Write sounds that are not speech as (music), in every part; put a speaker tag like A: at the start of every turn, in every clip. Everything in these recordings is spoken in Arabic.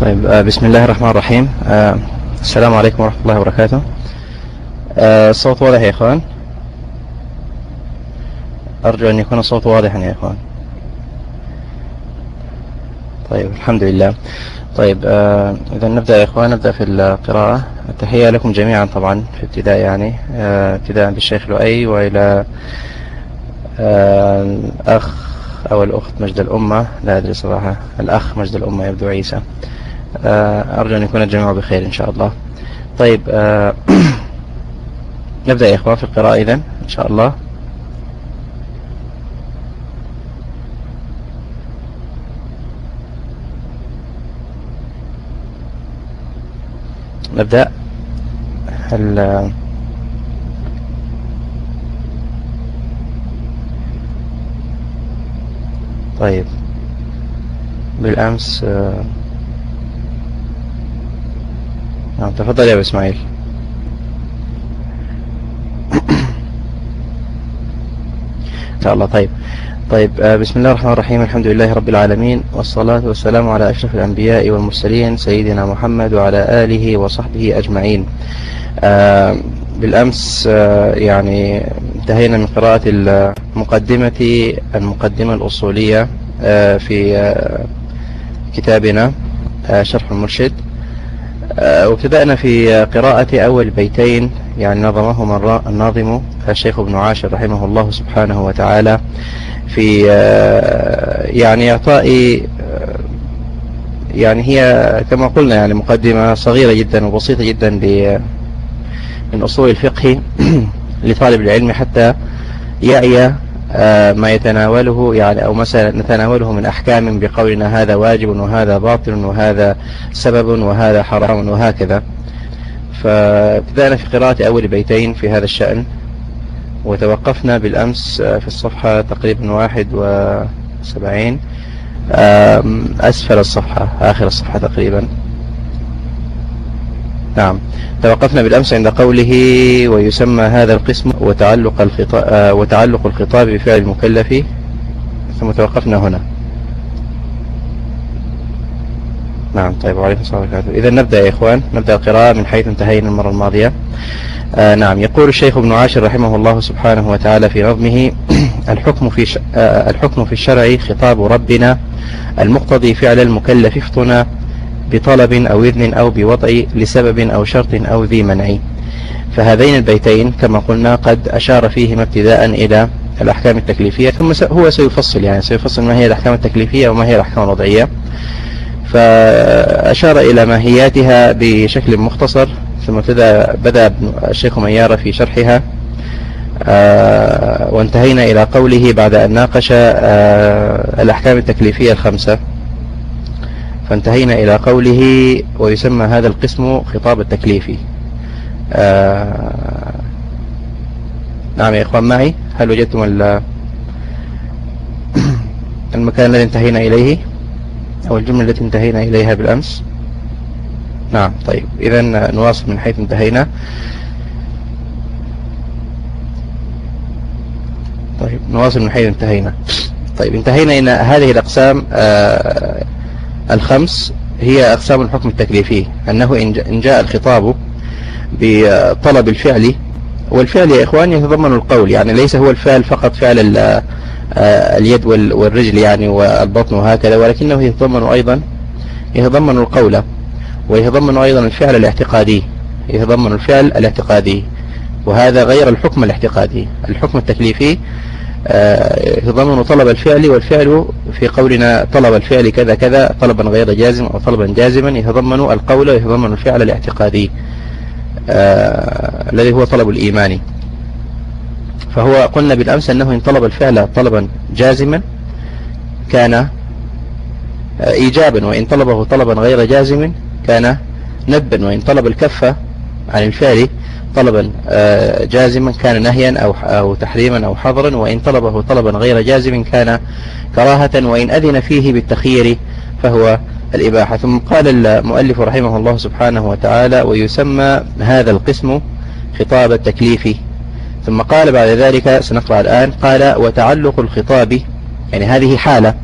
A: طيب آه، بسم الله الرحمن الرحيم. آه، السلام عليكم ورحمة الله وبركاته. آه، الصوت واضح يا إخوان؟ أرجو أن يكون الصوت واضحا يا إخوان. طيب الحمد لله. طيب إذا نبدأ يا إخوان نبدأ في القراءة. التحية لكم جميعا طبعا في ابتداء يعني ابتداء بالشيخ لؤي وإلى الأخ أو الأخت مجد الأمة. لا أدري صراحة الأخ مجد الأمة يبدو عيسى. أرجو أن يكون الجميع بخير إن شاء الله. طيب آه (clears throat) نبدأ يا إخوان في القراءة إذا إن شاء الله. نبدأ. هل طيب. بالأمس نعم تفضل يا أبو إسماعيل. إن شاء الله طيب. طيب بسم الله الرحمن الرحيم الحمد لله رب العالمين والصلاة والسلام على أشرف الأنبياء والمرسلين سيدنا محمد وعلى آله وصحبه أجمعين. بالأمس يعني انتهينا من قراءة المقدمة المقدمة الأصولية في كتابنا شرح المرشد. وابتدأنا في قراءة أول بيتين يعني نظمهما الناظم الشيخ ابن عاشر رحمه الله سبحانه وتعالى في يعني إعطاء يعني هي كما قلنا يعني مقدمة صغيرة جدا وبسيطة جدا من أصول الفقه (clears throat) لطالب العلم حتى يعي ما يتناوله يعني أو مثلا نتناوله من أحكام بقولنا هذا واجب وهذا باطل وهذا سبب وهذا حرام وهكذا. فابتدأنا في قراءة أول بيتين في هذا الشأن وتوقفنا بالأمس في الصفحة تقريبا واحد وسبعين أسفل الصفحة آخر الصفحة تقريبا. نعم. توقفنا بالأمس عند قوله ويسمى هذا القسم وتعلق الخطاب, وتعلق الخطاب بفعل المكلف. ثم توقفنا هنا. نعم طيب وعليكم السلام وبركاته إذا نبدأ يا إخوان. نبدأ القراءة من حيث انتهينا المرة الماضية. آه نعم يقول الشيخ ابن عاشر رحمه الله سبحانه وتعالى في نظمه (clears throat) الحكم في. آه الحكم في الشرع خطاب ربنا المقتضي فعل المكلف. افطنا بطلب أو إذن أو بوضع لسبب أو شرط أو ذي منع. فهذين البيتين كما قلنا قد أشار فيهما ابتداء إلى الأحكام التكليفية ثم هو سيفصل يعني سيفصل ما هي الأحكام التكليفية وما هي الأحكام الوضعية. فأشار إلى ماهياتها بشكل مختصر ثم بدأ الشيخ ميار في شرحها وانتهينا إلى قوله بعد أن ناقش الأحكام التكليفية الخمسة. فانتهينا إلى قوله ويسمى هذا القسم خطاب التكليفي آه نعم يا إخوان معي؟ هل وجدتم (clears throat) المكان الذي انتهينا إليه أو الجملة التي انتهينا إليها بالأمس؟ نعم طيب. إذا نواصل من حيث انتهينا. طيب نواصل من حيث انتهينا. طيب انتهينا إلى هذه الأقسام. آه الخمس هي أقسام الحكم التكليفي أنه إن جاء الخطاب بطلب الفعل والفعل يا إخوان يتضمن القول يعني ليس هو الفعل فقط فعل اليد والرجل يعني والبطن وهكذا ولكنه يتضمن أيضا يتضمن القول ويتضمن أيضا الفعل الاعتقادي يتضمن الفعل الاعتقادي وهذا غير الحكم الاعتقادي الحكم التكليفي يتضمن طلب الفعل والفعل في قولنا طلب الفعل كذا كذا طلبا غير جازم أو طلبا جازما يتضمن القول ويتضمن الفعل الاعتقادي الذي هو طلب الإيمان. فهو قلنا بالأمس أنه إن طلب الفعل طلبا جازما كان إيجابا وإن طلبه طلبا غير جازم كان نبا وإن طلب الكفة عن الفعل طلبا جازما كان نهيا أو أو تحريما أو حظرا وإن طلبه طلبا غير جازم كان كراهة وإن أذن فيه بالتخيير فهو الإباحة. ثم قال المؤلف رحمه الله سبحانه وتعالى ويسمى هذا القسم خطاب التكليف ثم قال بعد ذلك سنقرأ الآن قال وتعلق الخطاب يعني هذه حالة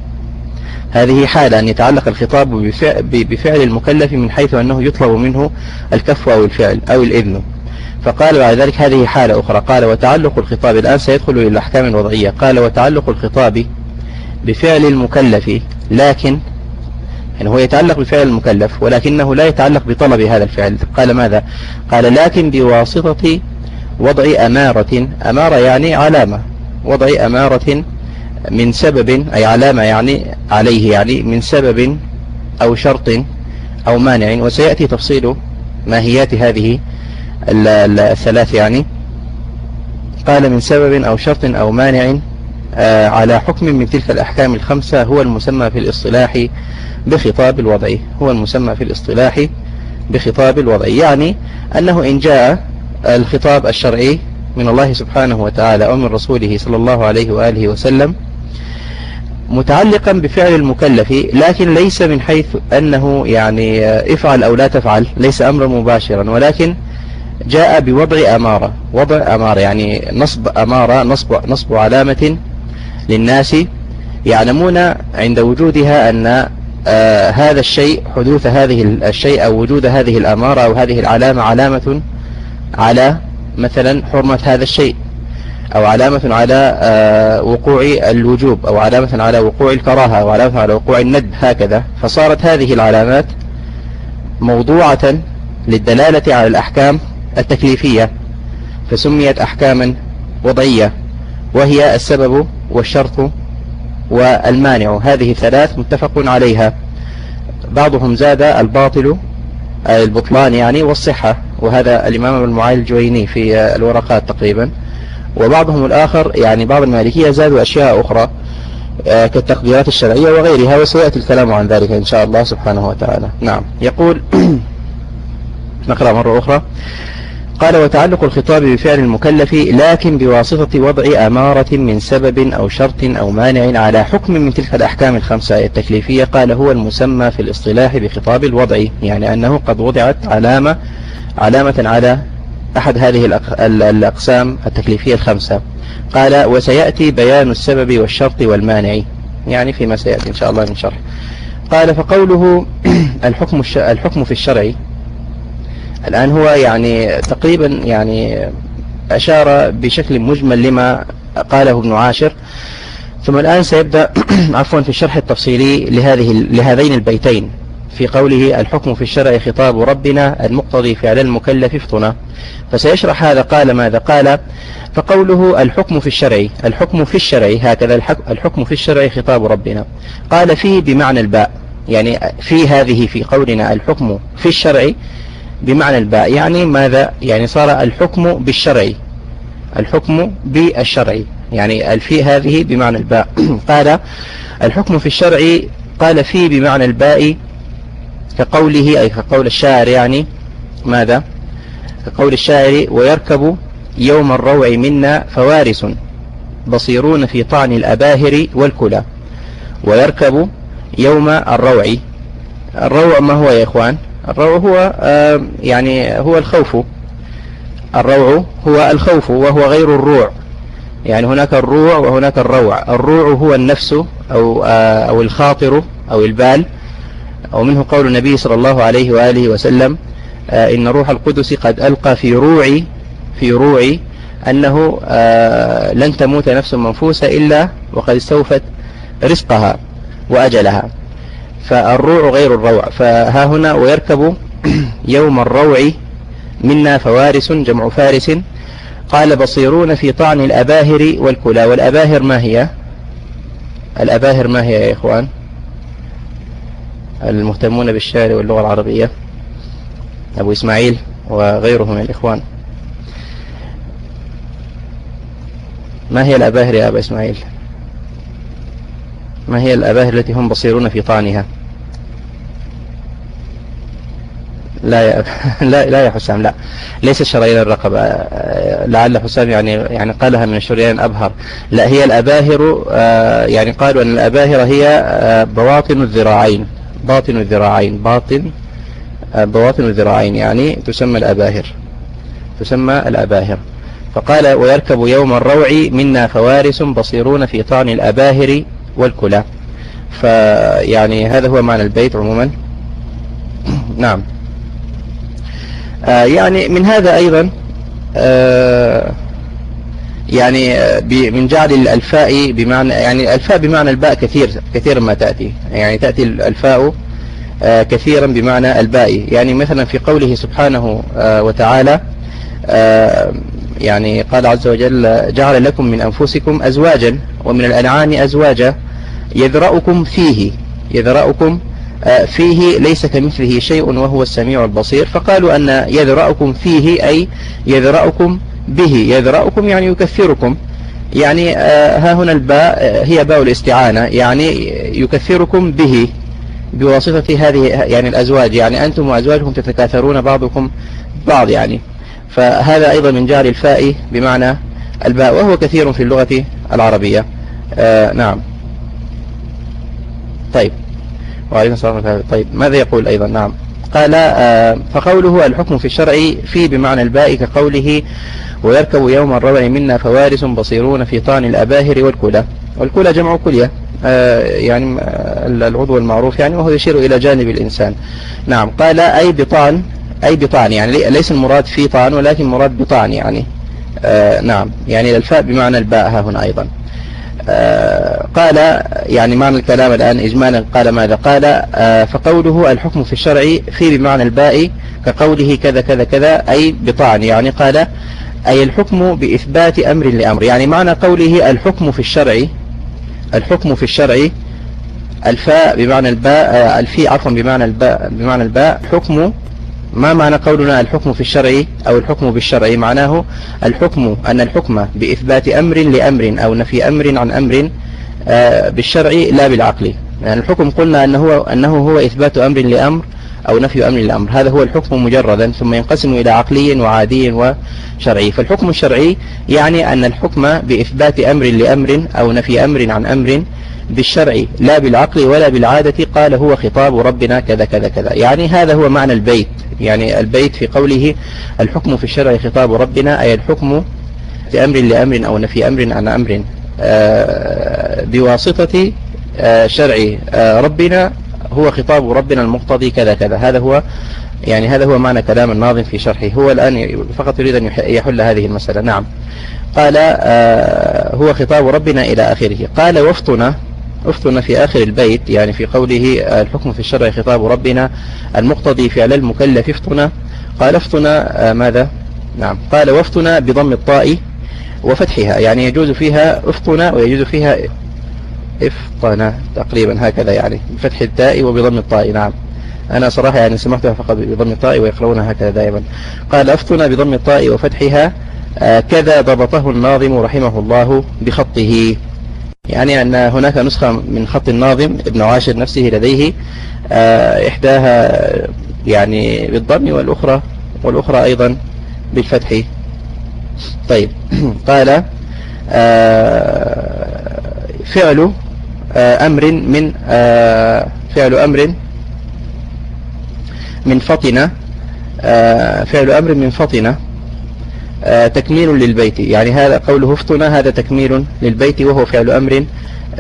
A: هذه حالة أن يتعلق الخطاب بفعل المكلف من حيث أنه يطلب منه الكف أو الفعل أو الإذن. فقال بعد ذلك هذه حالة أخرى. قال وتعلق الخطاب الآن سيدخل إلى الأحكام الوضعية قال وتعلق الخطاب بفعل المكلف لكن يعني هو يتعلق بفعل المكلف ولكنه لا يتعلق بطلب هذا الفعل. قال ماذا؟ قال لكن بواسطة وضع أمارة. أمارة يعني علامة. وضع أمارة من سبب أي علامة يعني عليه يعني من سبب أو شرط أو مانع. وسيأتي تفصيل ماهيات هذه الثلاث يعني. قال من سبب أو شرط أو مانع آه، على حكم من تلك الأحكام الخمسة هو المسمى في الاصطلاح بخطاب الوضع. هو المسمى في الاصطلاح بخطاب الوضع. يعني أنه إن جاء الخطاب الشرعي من الله سبحانه وتعالى أو من رسوله صلى الله عليه وآله وسلم متعلقا بفعل المكلف لكن ليس من حيث أنه يعني افعل أو لا تفعل ليس أمرا مباشرا ولكن جاء بوضع أمارة. وضع أمارة يعني نصب أمارة نصب, نصب علامة للناس يعلمون عند وجودها أن آه هذا الشيء حدوث هذه الشيء أو وجود هذه الأمارة أو هذه العلامة علامة على مثلا حرمة هذا الشيء. أو علامة على آه وقوع الوجوب أو علامة على وقوع الكراهة أو علامة على وقوع الند هكذا. فصارت هذه العلامات موضوعة للدلالة على الأحكام التكليفية فسميت أحكاما وضعية وهي السبب والشرط والمانع. هذه ثلاث متفق عليها. بعضهم زاد الباطل البطلان يعني والصحة. وهذا الإمام المعالي الجويني في الورقات تقريبا. وبعضهم الآخر يعني بعض المالكية زادوا أشياء أخرى آه، كالتقديرات الشرعية وغيرها وسيأتي الكلام عن ذلك إن شاء الله سبحانه وتعالى. نعم. يقول (clears throat) نقرأ مرة أخرى. قال وتعلق الخطاب بفعل المكلف لكن بواسطة وضع أمارة من سبب أو شرط أو مانع على حكم من تلك الأحكام الخمسة التكليفية قال هو المسمى في الاصطلاح بخطاب الوضع يعني أنه قد وضعت علامة علامة على أحد هذه الأقسام التكليفية الخمسة. قال وسيأتي بيان السبب والشرط والمانع. يعني فيما سيأتي إن شاء الله من شرح. قال فقوله (clears throat) الحكم الحكم في الشرع الآن هو يعني تقريبا يعني أشار بشكل مجمل لما قاله ابن عاشر. ثم الآن سيبدأ (clears throat) عفوا في الشرح التفصيلي لهذه لهذين البيتين. في قوله الحكم في الشرع خطاب ربنا المقتضي فعل المكلف فطنا فسيشرح هذا قال ماذا قال؟ فقوله الحكم في الشرع الحكم في الشرع هكذا الحكم في الشرع خطاب ربنا. قال فيه بمعنى الباء يعني في هذه في قولنا الحكم في الشرع بمعنى الباء يعني ماذا؟ يعني صار الحكم بالشرع الحكم بالشرع يعني الفي هذه بمعنى الباء. (clears throat) قال الحكم في الشرع قال فيه بمعنى الباء كقوله أي كقول الشاعر يعني ماذا؟ كقول الشاعر ويركب يوم الروع منا فوارس بصيرون في طعن الأباهر والكلى. ويركب يوم الروع. الروع ما هو يا إخوان؟ الروع هو يعني هو الخوف. الروع هو الخوف وهو غير الروع. يعني هناك الروع وهناك الروع. الروع هو النفس أو, آه، أو الخاطر أو البال. ومنه قول النبي صلى الله عليه وآله وسلم آه، إن روح القدس قد ألقى في روعي في روعي أنه آه، لن تموت نفس منفوسة إلا وقد استوفت رزقها وأجلها. فالروع غير الروع. فها هنا ويركب (clears throat) يوم الروع منا فوارس جمع فارس. قال بصيرون في طعن الأباهر والكلى. والأباهر ما هي؟ الأباهر ما هي يا إخوان؟ المهتمون بالشعر واللغة العربية أبو إسماعيل وغيره من الإخوان. ما هي الأباهر يا أبا إسماعيل؟ ما هي الأباهر التي هم بصيرون في طعنها؟ لا يا (laughs) لا لا يا حسام لا. ليس شرايين الرقبة. لعل حسام يعني يعني قالها من الشريان أبهر. لا هي الأباهر آه، يعني قالوا أن الأباهر هي آه، بواطن الذراعين. باطن الذراعين. باطن آه، بواطن الذراعين يعني تسمى الأباهر. تسمى الأباهر. فقال ويركب يوم الروع منا فوارس بصيرون في طعن الأباهر والكلى. فيعني هذا هو معنى البيت عموما. (clears throat) نعم. آه يعني من هذا أيضا آه يعني من جعل الفاء بمعنى يعني الفاء بمعنى الباء كثير كثيرا ما تأتي. يعني تأتي الفاء آه، كثيرا بمعنى الباء. يعني مثلا في قوله سبحانه آه، وتعالى آه، يعني قال عز وجل جعل لكم من أنفسكم أزواجا ومن الأنعام أزواجا يذرأكم فيه يذرأكم فيه ليس كمثله شيء وهو السميع البصير. فقالوا أن يذرأكم فيه أي يذرأكم به يذرأكم يعني يكثركم. يعني ها هنا الباء هي باء الاستعانة. يعني يكثركم به بواسطة هذه يعني الأزواج. يعني أنتم وأزواجكم تتكاثرون بعضكم بعض يعني. فهذا أيضا من جار الفاء بمعنى الباء وهو كثير في اللغة العربية. آه نعم. طيب. وعليكم السلام طيب ماذا يقول أيضا؟ نعم. قال آه فقوله الحكم في الشرع في بمعنى الباء كقوله ويركب يوم الربع منا فوارس بصيرون في طان الأباهر والكلى والكلى جمع كلية آه، يعني آه، العضو المعروف يعني وهو يشير إلى جانب الإنسان. نعم قال أي بطان أي بطان يعني ليس المراد في طان ولكن مراد بطان يعني. نعم يعني الفاء بمعنى الباء ها هنا أيضا. قال يعني معنى الكلام الآن إجمالا قال ماذا قال آه فقوله الحكم في الشرع في بمعنى الباء كقوله كذا كذا كذا أي بطعن يعني قال أي الحكم بإثبات أمر لأمر يعني معنى قوله الحكم في الشرع الحكم في الشرع الفاء بمعنى الباء آه، الفي عفوا بمعنى الباء بمعنى الباء حكم ما معنى قولنا الحكم في الشرع أو الحكم بالشرع؟ معناه الحكم أن الحكم بإثبات أمر لأمر أو نفي أمر عن أمر آه، بالشرع لا بالعقل. يعني الحكم قلنا أنه هو, أنه هو إثبات أمر لأمر أو نفي أمر لأمر هذا هو الحكم مجردا ثم ينقسم إلى عقلي وعادي وشرعي. فالحكم الشرعي يعني أن الحكم بإثبات أمر لأمر أو نفي أمر عن أمر بالشرع لا بالعقل ولا بالعادة. قال هو خطاب ربنا كذا كذا كذا. يعني هذا هو معنى البيت. يعني البيت في قوله الحكم في الشرع خطاب ربنا أي الحكم بأمر لأمر أو نفي أمر عن أمر. آه، بواسطة آه، شرع آه، ربنا هو خطاب ربنا المقتضي كذا كذا. هذا هو يعني هذا هو معنى كلام الناظم في شرحه. هو الآن فقط يريد أن يحل هذه المسألة. نعم. قال آه هو خطاب ربنا إلى آخره. قال وفطنا افتنا في آخر البيت. يعني في قوله الحكم في الشرع خطاب ربنا المقتضي فعل المكلف. افتنا قال افتنا آه ماذا؟ نعم. قال وفتنا بضم الطاء وفتحها. يعني يجوز فيها افتنا ويجوز فيها إفطن تقريبا هكذا يعني بفتح التاء وبضم الطاء. نعم. أنا صراحة يعني سمعتها فقط بضم الطاء ويقرؤونها هكذا دائما. قال أفتنا بضم الطاء وفتحها آه كذا ضبطه الناظم رحمه الله بخطه. يعني أن هناك نسخة من خط الناظم ابن عاشر نفسه لديه آه إحداها يعني بالضم والأخرى والأخرى أيضا بالفتح. طيب. (clears throat) قال آه فعل أمر من آه، فعل أمر من فطنة آه، فعل أمر من فطنة تكميل للبيت. يعني هذا قوله فطنة هذا تكميل للبيت وهو فعل أمر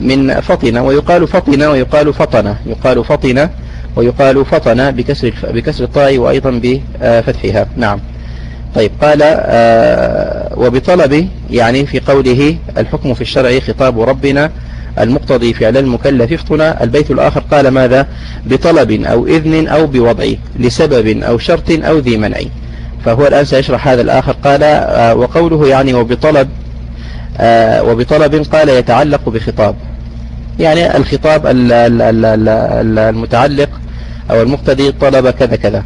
A: من فطنة. ويقال فطنة ويقال فطنة. يقال فطنة ويقال فطنة بكسر بكسر الطاء وأيضا بفتحها. نعم. طيب قال وبطلب يعني في قوله الحكم في الشرع خطاب ربنا المقتضي فعل المكلف. افطنا البيت الآخر. قال ماذا؟ بطلب أو إذن أو بوضع لسبب أو شرط أو ذي منع. فهو الآن سيشرح هذا الآخر. قال آه، وقوله يعني وبطلب آه، وبطلب قال يتعلق بخطاب. يعني الخطاب المتعلق أو المقتضي طلب كذا كذا.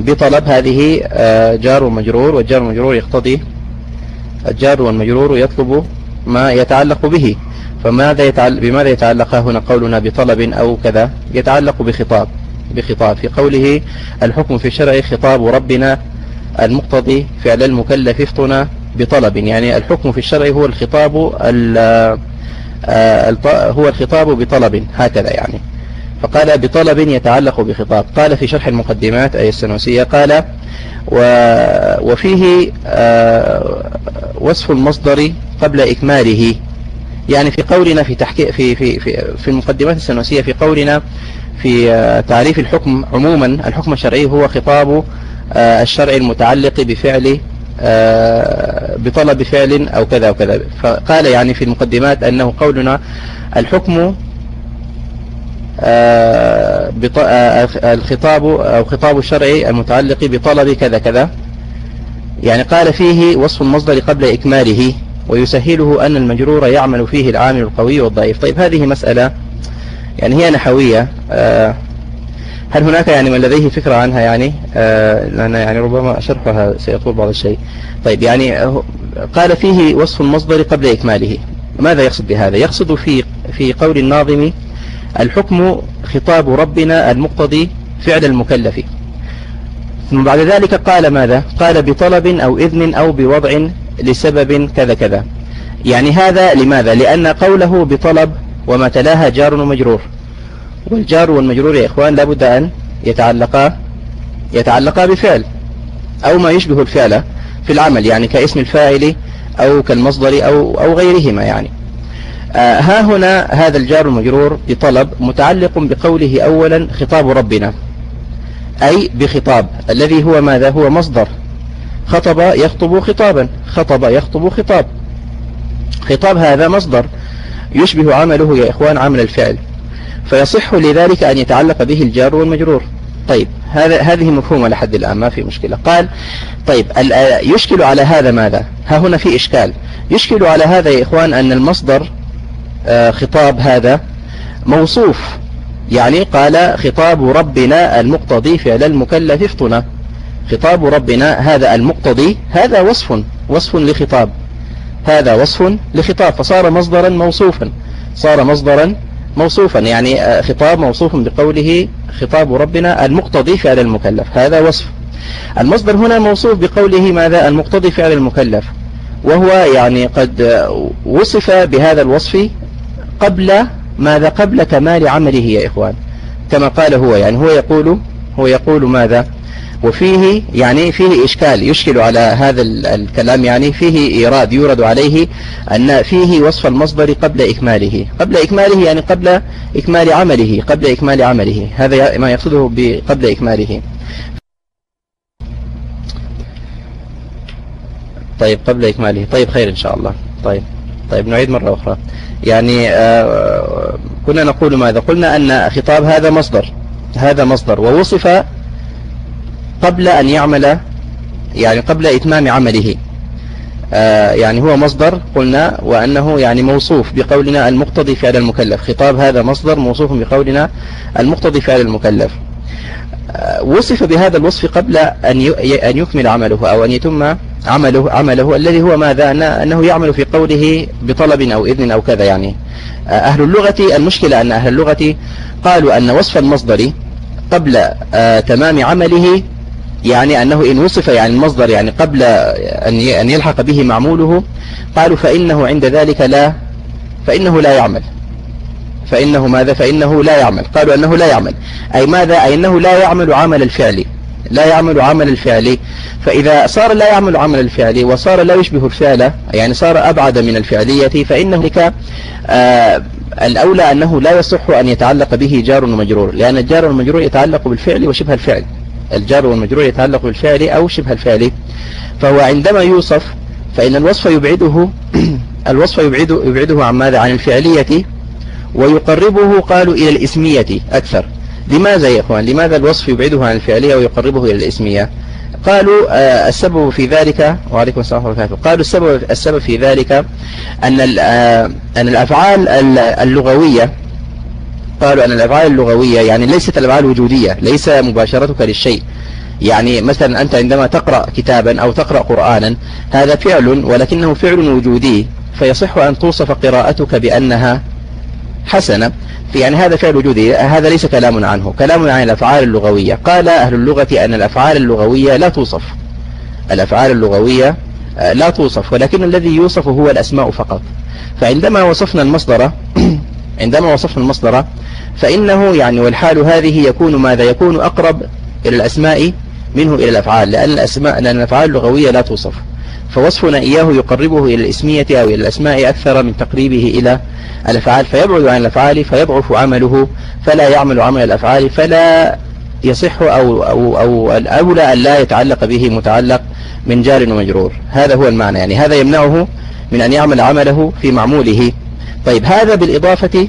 A: بطلب هذه آه، جار ومجرور والجار والمجرور يقتضي الجار والمجرور يطلب ما يتعلق به. فماذا يتعلق بماذا يتعلق هنا قولنا بطلب أو كذا؟ يتعلق بخطاب. بخطاب. في قوله الحكم في الشرع خطاب ربنا المقتضي فعل المكلف افطنا بطلب. يعني الحكم في الشرع هو الخطاب هو الخطاب بطلب. هكذا يعني. فقال بطلب يتعلق بخطاب. قال في شرح المقدمات أي السنوسية قال وفيه وصف المصدر قبل إكماله. يعني في قولنا في تحكي في في في, في المقدمات السنوسية في قولنا في آه، تعريف الحكم عموما الحكم الشرعي هو خطاب آه، الشرع المتعلق بفعل آه، بطلب فعل أو كذا وكذا. فقال يعني في المقدمات أنه قولنا الحكم الخطاب أو خطاب الشرعي المتعلق بطلب كذا كذا. يعني قال فيه وصف المصدر قبل إكماله ويسهله أن المجرور يعمل فيه العامل القوي والضعيف. طيب هذه مسألة يعني هي نحوية. آه، هل هناك يعني من لديه فكرة عنها يعني؟ آه، لأن يعني ربما شرحها سيطول بعض الشيء. طيب يعني قال فيه وصف المصدر قبل إكماله. ماذا يقصد بهذا؟ يقصد في في قول الناظم الحكم خطاب ربنا المقتضي فعل المكلف. ثم بعد ذلك قال ماذا؟ قال بطلب أو إذن أو بوضع لسبب كذا كذا. يعني هذا لماذا؟ لأن قوله بطلب وما تلاها جار ومجرور. والجار والمجرور يا إخوان لابد أن يتعلقا يتعلقا بفعل أو ما يشبه الفعل في العمل يعني كاسم الفاعل أو كالمصدر أو, أو غيرهما يعني. ها هنا هذا الجار المجرور بطلب متعلق بقوله أولا خطاب ربنا أي بخطاب الذي هو ماذا؟ هو مصدر. خطب يخطب خطابا خطب يخطب خطاب. خطاب هذا مصدر يشبه عمله يا إخوان عمل الفعل. فيصح لذلك أن يتعلق به الجار والمجرور. طيب هذا هذه مفهومة لحد الآن ما في مشكلة. قال طيب يشكل على هذا ماذا؟ ها هنا في إشكال. يشكل على هذا يا إخوان أن المصدر آه، خطاب هذا موصوف. يعني قال خطاب ربنا المقتضي فعل المكلف افطنا خطاب ربنا هذا المقتضي هذا وصف وصف لخطاب. هذا وصف لخطاب. فصار مصدرا موصوفا. صار مصدرا موصوفا. يعني آه، خطاب موصوف بقوله خطاب ربنا المقتضي فعل المكلف. هذا وصف. المصدر هنا موصوف بقوله ماذا؟ المقتضي فعل المكلف. وهو يعني قد وصف بهذا الوصف قبل ماذا؟ قبل كمال عمله يا إخوان. كما قال هو يعني هو يقول هو يقول ماذا؟ وفيه يعني فيه إشكال يشكل على هذا الكلام يعني فيه إيراد يورد عليه أن فيه وصف المصدر قبل إكماله. قبل إكماله يعني قبل إكمال عمله قبل إكمال عمله. هذا ما يقصده قبل إكماله. طيب قبل إكماله. طيب خير إن شاء الله. طيب. طيب نعيد مرة أخرى. يعني آه كنا نقول ماذا؟ قلنا أن خطاب هذا مصدر هذا مصدر ووصف قبل أن يعمل يعني قبل إتمام عمله. آه يعني هو مصدر قلنا وأنه يعني موصوف بقولنا المقتضي فعل المكلف. خطاب هذا مصدر موصوف بقولنا المقتضي فعل المكلف. آه وصف بهذا الوصف قبل أن أن يكمل عمله أو أن يتم عمله عمله الذي هو ماذا؟ أنه يعمل في قوله بطلب أو إذن أو كذا يعني. آه أهل اللغة المشكلة أن أهل اللغة قالوا أن وصف المصدر قبل آه تمام عمله يعني أنه إن وصف يعني المصدر يعني قبل أن يلحق به معموله قالوا فإنه عند ذلك لا فإنه لا يعمل. فإنه ماذا؟ فإنه لا يعمل. قالوا أنه لا يعمل. أي ماذا؟ أي أنه لا يعمل عمل الفعل. لا يعمل عمل الفعل. فإذا صار لا يعمل عمل الفعل وصار لا يشبه الفعل يعني صار أبعد من الفعلية فإنه آه الأولى أنه لا يصح أن يتعلق به جار ومجرور لأن الجار والمجرور يتعلق بالفعل وشبه الفعل. الجار والمجرور يتعلق بالفعل أو شبه الفعل. فهو عندما يوصف فإن الوصف يبعده (clears throat) الوصف يبعده, يبعده عن ماذا؟ عن الفعلية ويقربه قالوا إلى الإسمية أكثر. لماذا يا إخوان؟ لماذا الوصف يبعده عن الفعلية ويقربه إلى الإسمية؟ قالوا آه السبب في ذلك وعليكم السلام ورحمة الله قالوا السبب السبب في ذلك أن آه أن الأفعال اللغوية قالوا أن الأفعال اللغوية يعني ليست الأفعال الوجودية ليس مباشرتك للشيء. يعني مثلا أنت عندما تقرأ كتابا أو تقرأ قرآنا هذا فعل ولكنه فعل وجودي فيصح أن توصف قراءتك بأنها حسنة. يعني هذا فعل وجودي. هذا ليس كلام عنه. كلام عن الأفعال اللغوية. قال أهل اللغة أن الأفعال اللغوية لا توصف. الأفعال اللغوية آه، لا توصف. ولكن الذي يوصف هو الأسماء فقط. فعندما وصفنا المصدر (clears throat) عندما وصفنا المصدر فإنه يعني والحال هذه يكون ماذا؟ يكون أقرب إلى الأسماء منه إلى الأفعال. لأن الأسماء لأن الأفعال اللغوية لا توصف. فوصفنا إياه يقربه إلى الإسمية أو إلى الأسماء أكثر من تقريبه إلى الأفعال فيبعد عن الأفعال فيضعف عمله فلا يعمل عمل الأفعال فلا يصح أو, أو, أو الأولى أن لا يتعلق به متعلق من جار ومجرور. هذا هو المعنى يعني هذا يمنعه من أن يعمل عمله في معموله. طيب هذا بالإضافة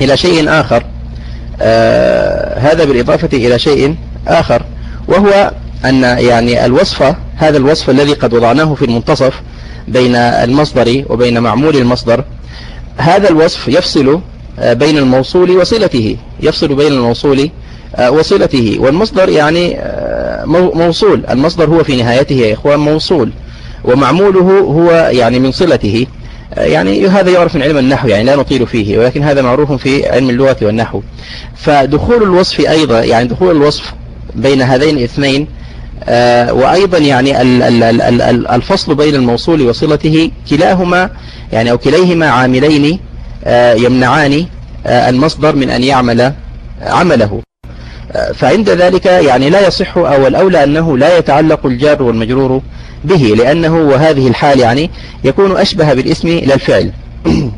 A: إلى شيء آخر. آه هذا بالإضافة إلى شيء آخر وهو أن يعني الوصف هذا الوصف الذي قد وضعناه في المنتصف بين المصدر وبين معمول المصدر هذا الوصف يفصل آه، بين الموصول وصلته يفصل بين الموصول آه، وصلته والمصدر يعني آه، موصول المصدر هو في نهايته يا إخوان موصول ومعموله هو يعني من صلته يعني هذا يعرف من علم النحو يعني لا نطيل فيه ولكن هذا معروف في علم اللغة والنحو. فدخول الوصف أيضا يعني دخول الوصف بين هذين الاثنين وأيضا يعني الفصل بين الموصول وصلته كلاهما يعني أو كليهما عاملين آه، يمنعان آه، المصدر من أن يعمل عمله. فعند ذلك يعني لا يصح أو الأولى أنه لا يتعلق الجار والمجرور به لأنه وهذه الحال يعني يكون أشبه بالاسم لا الفعل (clears throat)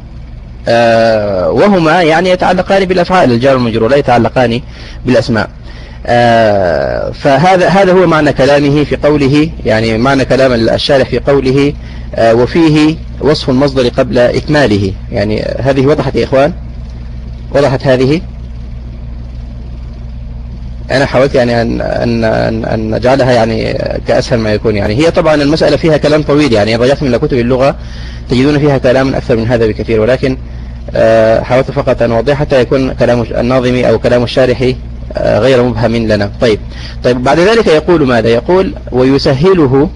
A: وهما يعني يتعلقان بالأفعال الجار والمجرور لا يتعلقان بالأسماء. آه، فهذا هذا هو معنى كلامه في قوله يعني معنى كلام الشارح في قوله آه، وفيه وصف المصدر قبل إكماله. يعني هذه وضحت يا إخوان؟ وضحت هذه؟ أنا حاولت يعني أن, أن, أن, أن نجعلها يعني كأسهل ما يكون. يعني هي طبعا المسألة فيها كلام طويل. يعني رجعت من كتب اللغة تجدون فيها كلام أكثر من هذا بكثير. ولكن آه، حاولت فقط أن أوضح حتى يكون كلام الناظم أو كلام الشارح غير مبهم لنا. طيب. طيب بعد ذلك يقول ماذا؟ يقول ويسهله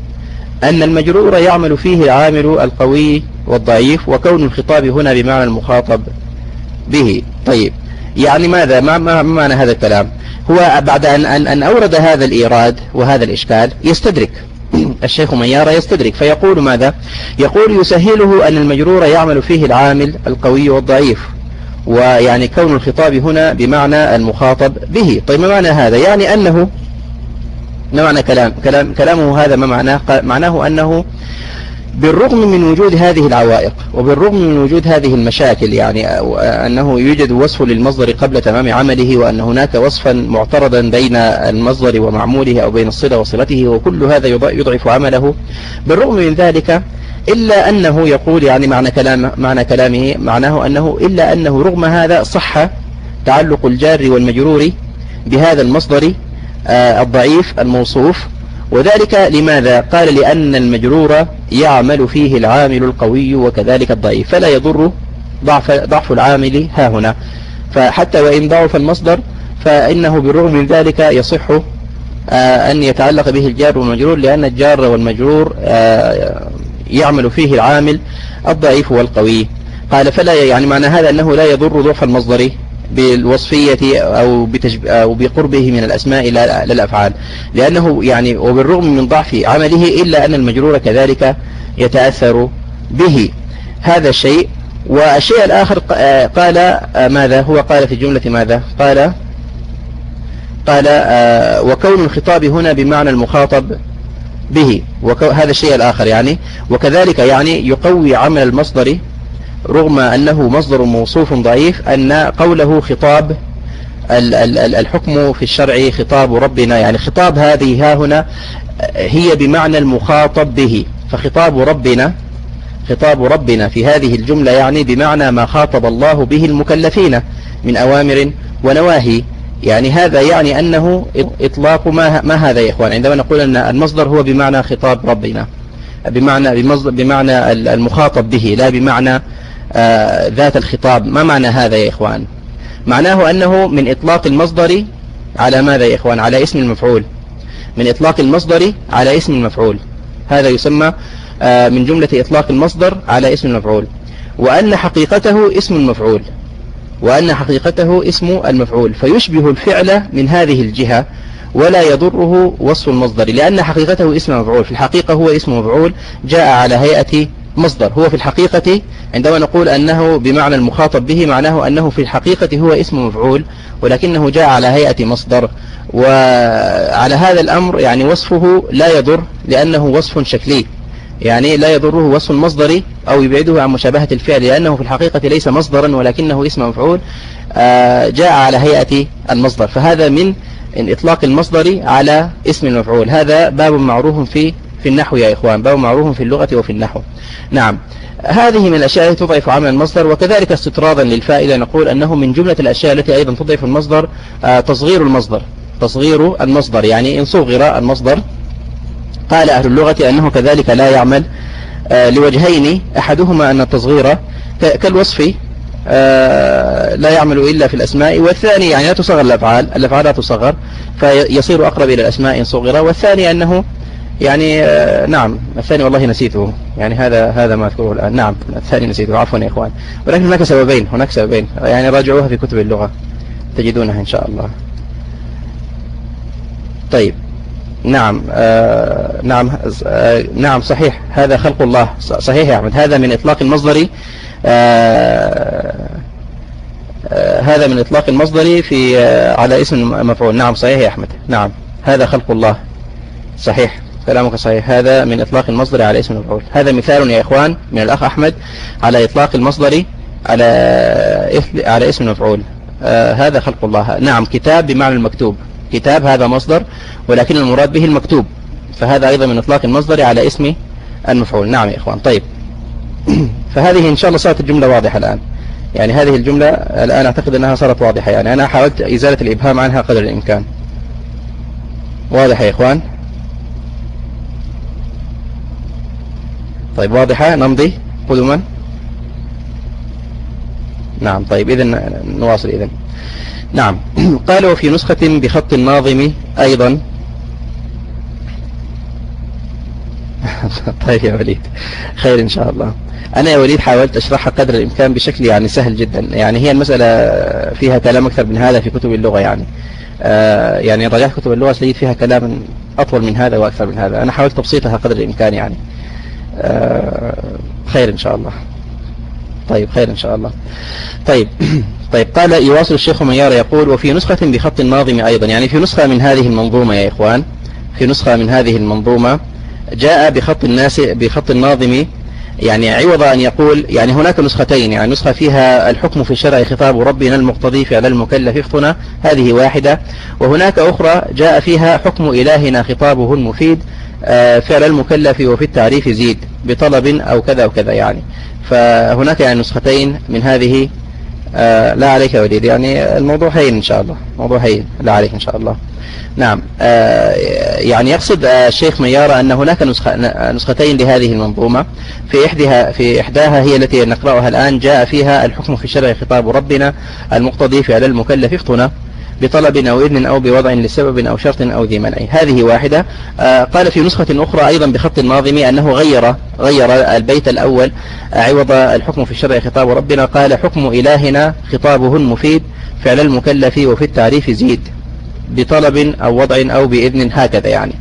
A: أن المجرور يعمل فيه العامل القوي والضعيف وكون الخطاب هنا بمعنى المخاطب به. طيب. يعني ماذا؟ ما, ما معنى هذا الكلام؟ هو بعد أن, أن, أن أورد هذا الإيراد وهذا الإشكال يستدرك. (clears throat) الشيخ ميارة يستدرك. فيقول ماذا؟ يقول يسهله أن المجرور يعمل فيه العامل القوي والضعيف. ويعني كون الخطاب هنا بمعنى المخاطب به. طيب ما معنى هذا؟ يعني أنه ما معنى كلام, كلام كلامه هذا ما معناه؟ معناه أنه بالرغم من وجود هذه العوائق وبالرغم من وجود هذه المشاكل يعني أنه يوجد وصف للمصدر قبل تمام عمله وأن هناك وصفا معترضا بين المصدر ومعموله أو بين الصلة وصلته وكل هذا يضعف عمله. بالرغم من ذلك إلا أنه يقول يعني معنى, كلام معنى كلامه معناه أنه إلا أنه رغم هذا صح تعلق الجار والمجرور بهذا المصدر آه، الضعيف الموصوف. وذلك لماذا؟ قال لأن المجرور يعمل فيه العامل القوي وكذلك الضعيف. فلا يضر ضعف, ضعف العامل ها هنا. فحتى وإن ضعف المصدر فإنه بالرغم من ذلك يصح آه، أن يتعلق به الجار والمجرور لأن الجار والمجرور آه، يعمل فيه العامل الضعيف والقوي. قال فلا يعني معنى هذا أنه لا يضر ضعف المصدر بالوصفية أو, بتجب أو بقربه من الأسماء للأفعال لأنه يعني وبالرغم من ضعف عمله إلا أن المجرور كذلك يتأثر به. هذا الشيء والشيء الآخر قال ماذا؟ هو قال في الجملة ماذا؟ قال قال وكون الخطاب هنا بمعنى المخاطب به. وهذا الشيء الآخر يعني. وكذلك يعني يقوي عمل المصدر رغم أنه مصدر موصوف ضعيف أن قوله خطاب الحكم في الشرع خطاب ربنا. يعني خطاب هذه ها هنا هي بمعنى المخاطب به. فخطاب ربنا خطاب ربنا في هذه الجملة يعني بمعنى ما خاطب الله به المكلفين من أوامر ونواهي. يعني هذا يعني أنه إطلاق ما, ما هذا يا إخوان؟ عندما نقول أن المصدر هو بمعنى خطاب ربنا بمعنى, بمعنى المخاطب به لا بمعنى آه ذات الخطاب. ما معنى هذا يا إخوان؟ معناه أنه من إطلاق المصدر على ماذا يا إخوان؟ على اسم المفعول. من إطلاق المصدر على اسم المفعول. هذا يسمى آه من جملة إطلاق المصدر على اسم المفعول. وأن حقيقته اسم المفعول. وأن حقيقته اسم المفعول فيشبه الفعل من هذه الجهة ولا يضره وصف المصدر لأن حقيقته اسم مفعول في الحقيقة هو اسم مفعول جاء على هيئة مصدر هو في الحقيقة عندما نقول أنه بمعنى المخاطب به معناه أنه في الحقيقة هو اسم مفعول ولكنه جاء على هيئة مصدر وعلى هذا الأمر يعني وصفه لا يضر لأنه وصف شكلي. يعني لا يضره وصف المصدر أو يبعده عن مشابهة الفعل لأنه في الحقيقة ليس مصدرا ولكنه اسم مفعول آه، جاء على هيئة المصدر. فهذا من إطلاق المصدر على اسم المفعول. هذا باب معروف في في النحو يا إخوان باب معروف في اللغة وفي النحو. نعم. هذه من الأشياء التي تضعف عمل المصدر وكذلك استطرادا للفائدة نقول أنه من جملة الأشياء التي أيضا تضعف المصدر آه، تصغير المصدر تصغير المصدر يعني إن صغر المصدر قال أهل اللغة أنه كذلك لا يعمل آه، لوجهين أحدهما أن التصغير كالوصف آه، لا يعمل إلا في الأسماء والثاني يعني لا تصغر الأفعال الأفعال لا تصغر فيصير أقرب إلى الأسماء إن صغر والثاني أنه يعني آه، نعم الثاني والله نسيته يعني هذا هذا ما أذكره الآن نعم الثاني نسيته عفوا يا إخوان. ولكن هناك سببين هناك سببين يعني راجعوها في كتب اللغة تجدونها إن شاء الله. طيب. نعم آه نعم آه نعم صحيح. هذا خلق الله. صحيح يا أحمد. هذا من إطلاق المصدر آه هذا من إطلاق المصدر في على اسم مفعول. نعم صحيح يا أحمد. نعم هذا خلق الله. صحيح. كلامك صحيح. هذا من إطلاق المصدر على اسم المفعول هذا مثال يا إخوان من الأخ أحمد على إطلاق المصدر على على اسم المفعول هذا خلق الله. نعم كتاب بمعنى المكتوب. كتاب هذا مصدر ولكن المراد به المكتوب. فهذا أيضا من إطلاق المصدر على اسم المفعول. نعم يا إخوان. طيب. (clears throat) فهذه إن شاء الله صارت الجملة واضحة الآن. يعني هذه الجملة الآن أعتقد أنها صارت واضحة. يعني أنا حاولت إزالة الإبهام عنها قدر الإمكان. واضح يا إخوان؟ طيب واضحة؟ نمضي. قدما نعم طيب إذن نواصل إذن. نعم. (clears throat) قال وفي نسخة بخط الناظم أيضا. (laughs) طيب يا وليد. خير إن شاء الله. أنا يا وليد حاولت أشرحها قدر الإمكان بشكل يعني سهل جدا. يعني هي المسألة فيها كلام أكثر من هذا في كتب اللغة يعني. آه يعني رجعت كتب اللغة سيد فيها كلام أطول من هذا وأكثر من هذا. أنا حاولت تبسيطها قدر الإمكان يعني. آه خير إن شاء الله. طيب خير إن شاء الله. طيب (clears throat) طيب قال يواصل الشيخ ميار يقول وفي نسخة بخط الناظم أيضا يعني في نسخة من هذه المنظومة يا إخوان في نسخة من هذه المنظومة جاء بخط الناس بخط الناظم يعني عوض أن يقول يعني هناك نسختين يعني نسخة فيها الحكم في الشرع خطاب ربنا المقتضي فعل المكلف اختنا هذه واحدة وهناك أخرى جاء فيها حكم إلهنا خطابه المفيد فعل المكلف وفي التعريف زيد بطلب أو كذا وكذا يعني. فهناك يعني نسختين من هذه آه لا عليك يا وليد يعني الموضوع هين إن شاء الله موضوع هين لا عليك إن شاء الله. نعم آه يعني يقصد آه الشيخ ميارة أن هناك نسخة نسختين لهذه المنظومة. في إحداها في إحداها هي التي نقرأها الآن جاء فيها الحكم في الشرع خطاب ربنا المقتضي فعل المكلف اختنا بطلب أو إذن أو بوضع لسبب أو شرط أو ذي منع. هذه واحدة. آه قال في نسخة أخرى أيضا بخط الناظم أنه غير غير البيت الأول عوض الحكم في الشرع خطاب ربنا. قال حكم إلهنا خطابه المفيد فعل المكلف وفي التعريف زيد بطلب أو وضع أو بإذن هكذا يعني.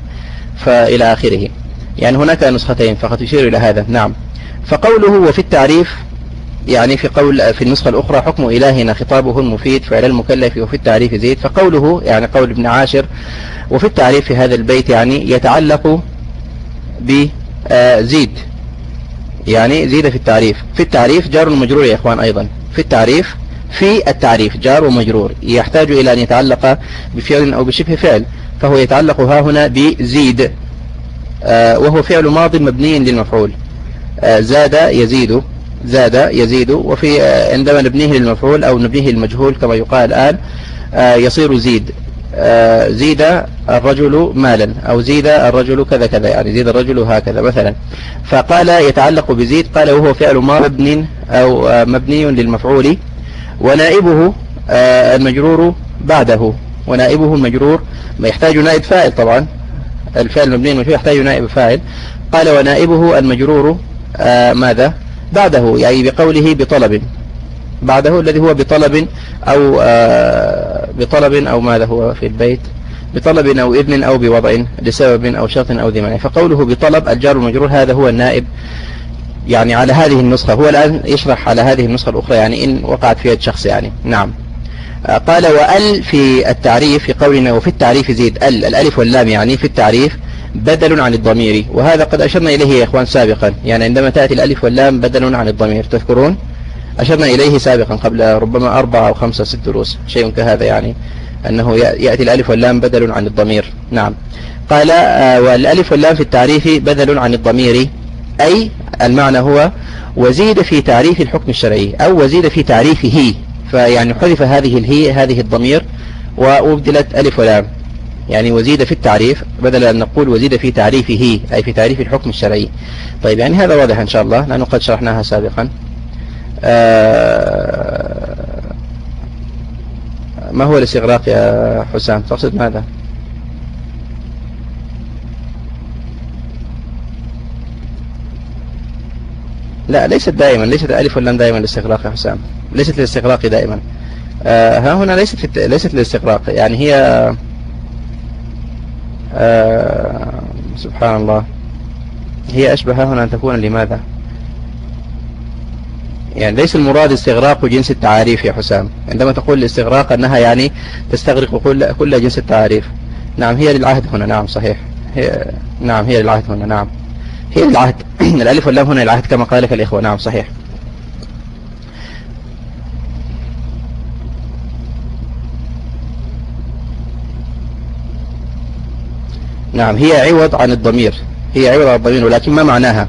A: فإلى آخره. يعني هناك نسختين فقط يشير إلى هذا. نعم. فقوله وفي التعريف يعني في قول في النسخة الأخرى حكم إلهنا خطابه المفيد فعل المكلف وفي التعريف زيد فقوله يعني قول ابن عاشر وفي التعريف في هذا البيت يعني يتعلق بزيد يعني زيد في التعريف. في التعريف جار ومجرور يا إخوان أيضا. في التعريف في التعريف جار ومجرور. يحتاج إلى أن يتعلق بفعل أو بشبه فعل فهو يتعلق ها هنا بزيد آه، وهو فعل ماض مبني للمفعول. آه، زاد يزيد. زاد يزيد وفي آه، عندما نبنيه للمفعول أو نبنيه للمجهول كما يقال الآن آه، يصير زيد. آه، زيد الرجل مالا أو زيد الرجل كذا كذا يعني زيد الرجل هكذا مثلا. فقال يتعلق بزيد قال وهو فعل ما مبني أو مبني للمفعول ونائبه المجرور بعده. ونائبه المجرور ما يحتاج نائب فاعل طبعا. الفعل المبني المجرور يحتاج نائب فاعل؟ قال ونائبه المجرور ماذا؟ بعده يعني بقوله بطلب. بعده الذي هو بطلب أو آه، بطلب أو ماذا هو في البيت؟ بطلب أو إذن أو بوضع لسبب أو شرط أو ذي معنى فقوله بطلب الجار المجرور هذا هو النائب. يعني على هذه النسخة هو الآن يشرح على هذه النسخة الأخرى يعني إن وقعت في يد شخص يعني. نعم. آه، قال وأل في التعريف في قولنا وفي التعريف زيد أل الألف واللام يعني في التعريف بدل عن الضمير. وهذا قد أشرنا إليه يا إخوان سابقا. يعني عندما تأتي الألف واللام بدل عن الضمير تذكرون؟ أشرنا إليه سابقا قبل ربما أربعة أو خمسة ست دروس شيء كهذا يعني أنه يأتي الألف واللام بدل عن الضمير. نعم. قال آه، والألف واللام في التعريف بدل عن الضمير أي المعنى هو وزيد في تعريف الحكم الشرعي أو وزيد في تعريفه. فيعني حذف هذه الهي هذه الضمير وأبدلت ألف ولام يعني وزيد في التعريف بدل أن نقول وزيد في تعريفه أي في تعريف الحكم الشرعي. طيب يعني هذا واضح إن شاء الله لأنه قد شرحناها سابقا. آه، ما هو الاستغراق يا حسام؟ تقصد ماذا؟ لا ليست دائما ليست ألف واللام دائما الاستغراق يا حسام. ليست الاستغراق دائما. آه ها هنا ليست ليست الاستغراق يعني هي آه سبحان الله. هي أشبه هنا أن تكون لماذا؟ يعني ليس المراد استغراق جنس التعاريف يا حسام. عندما تقول الاستغراق أنها يعني تستغرق كل كل جنس التعاريف. نعم هي للعهد هنا. نعم صحيح. هي نعم هي للعهد هنا. نعم. هي للعهد. (clears throat) الألف واللام هنا للعهد كما قال لك الإخوة. نعم صحيح. نعم هي عوض عن الضمير. هي عوض عن الضمير ولكن ما معناها؟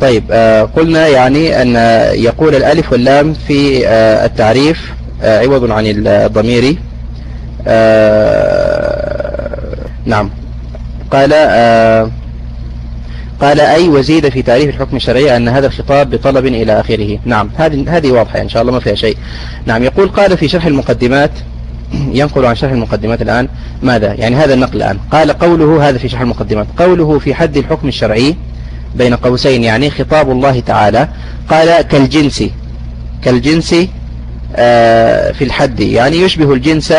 A: طيب آه قلنا يعني أن يقول الألف واللام في آه التعريف آه عوض عن الضمير. نعم. قال قال أي وزيد في تعريف الحكم الشرعي أن هذا الخطاب بطلب إلى آخره. نعم هذه هذه واضحة إن شاء الله ما فيها شيء. نعم يقول قال في شرح المقدمات ينقل عن شرح المقدمات الآن. ماذا؟ يعني هذا النقل الآن. قال قوله هذا في شرح المقدمات. قوله في حد الحكم الشرعي بين قوسين يعني خطاب الله تعالى. قال كالجنس كالجنس آه، في الحد. يعني يشبه الجنس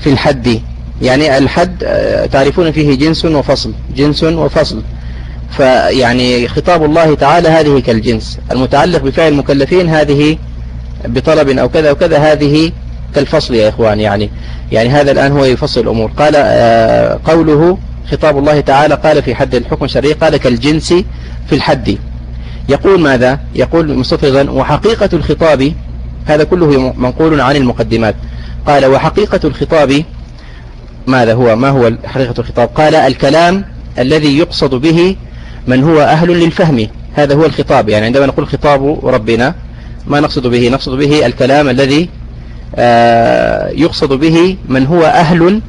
A: في الحد. يعني الحد آه، تعرفون فيه جنس وفصل. جنس وفصل. فيعني خطاب الله تعالى هذه كالجنس. المتعلق بفعل المكلفين هذه بطلب أو كذا وكذا هذه كالفصل يا إخوان يعني يعني هذا الآن هو يفصل الأمور. قال آه، قوله خطاب الله تعالى قال في حد الحكم الشرعي قال كالجنس في الحد. يقول ماذا؟ يقول مستفرضا وحقيقة الخطاب هذا كله منقول عن المقدمات. قال وحقيقة الخطاب ماذا هو؟ ما هو حقيقة الخطاب؟ قال الكلام الذي يقصد به من هو أهل للفهم. هذا هو الخطاب. يعني عندما نقول خطاب ربنا ما نقصد به؟ نقصد به الكلام الذي يقصد به من هو أهل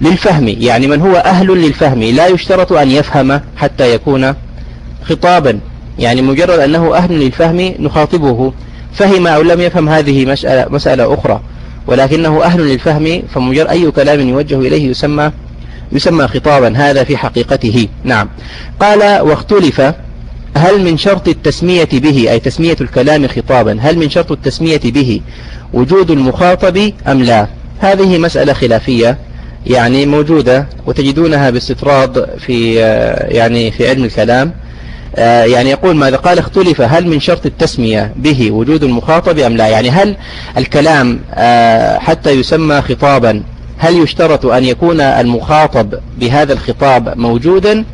A: للفهم يعني من هو أهل للفهم. لا يشترط أن يفهم حتى يكون خطابا. يعني مجرد أنه أهل للفهم نخاطبه. فهم أو لم يفهم هذه مسألة, مسألة أخرى. ولكنه أهل للفهم فمجرد أي كلام يوجه إليه يسمى يسمى خطابا. هذا في حقيقته. نعم. قال واختلف هل من شرط التسمية به أي تسمية الكلام خطابا هل من شرط التسمية به وجود المخاطب أم لا؟ هذه مسألة خلافية يعني موجودة وتجدونها باستطراد في يعني في علم الكلام. يعني يقول ماذا قال؟ اختلف هل من شرط التسمية به وجود المخاطب أم لا؟ يعني هل الكلام حتى يسمى خطابا هل يشترط أن يكون المخاطب بهذا الخطاب موجودا؟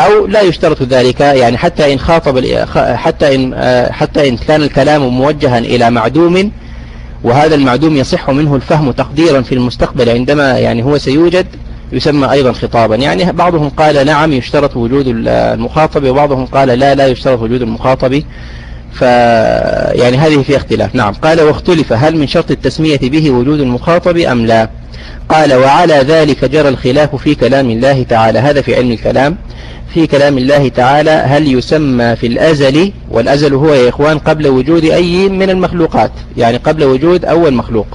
A: أو لا يشترط ذلك يعني حتى إن خاطب حتى إن حتى إن كان الكلام موجها إلى معدوم وهذا المعدوم يصح منه الفهم تقديرا في المستقبل عندما يعني هو سيوجد يسمى أيضا خطابا. يعني بعضهم قال نعم يشترط وجود المخاطب وبعضهم قال لا لا يشترط وجود المخاطب. ف يعني هذه في اختلاف. نعم. قال واختلف هل من شرط التسمية به وجود المخاطب أم لا؟ قال وعلى ذلك جرى الخلاف في كلام الله تعالى. هذا في علم الكلام. في كلام الله تعالى هل يسمى في الأزل والأزل هو يا إخوان قبل وجود أي من المخلوقات يعني قبل وجود أول مخلوق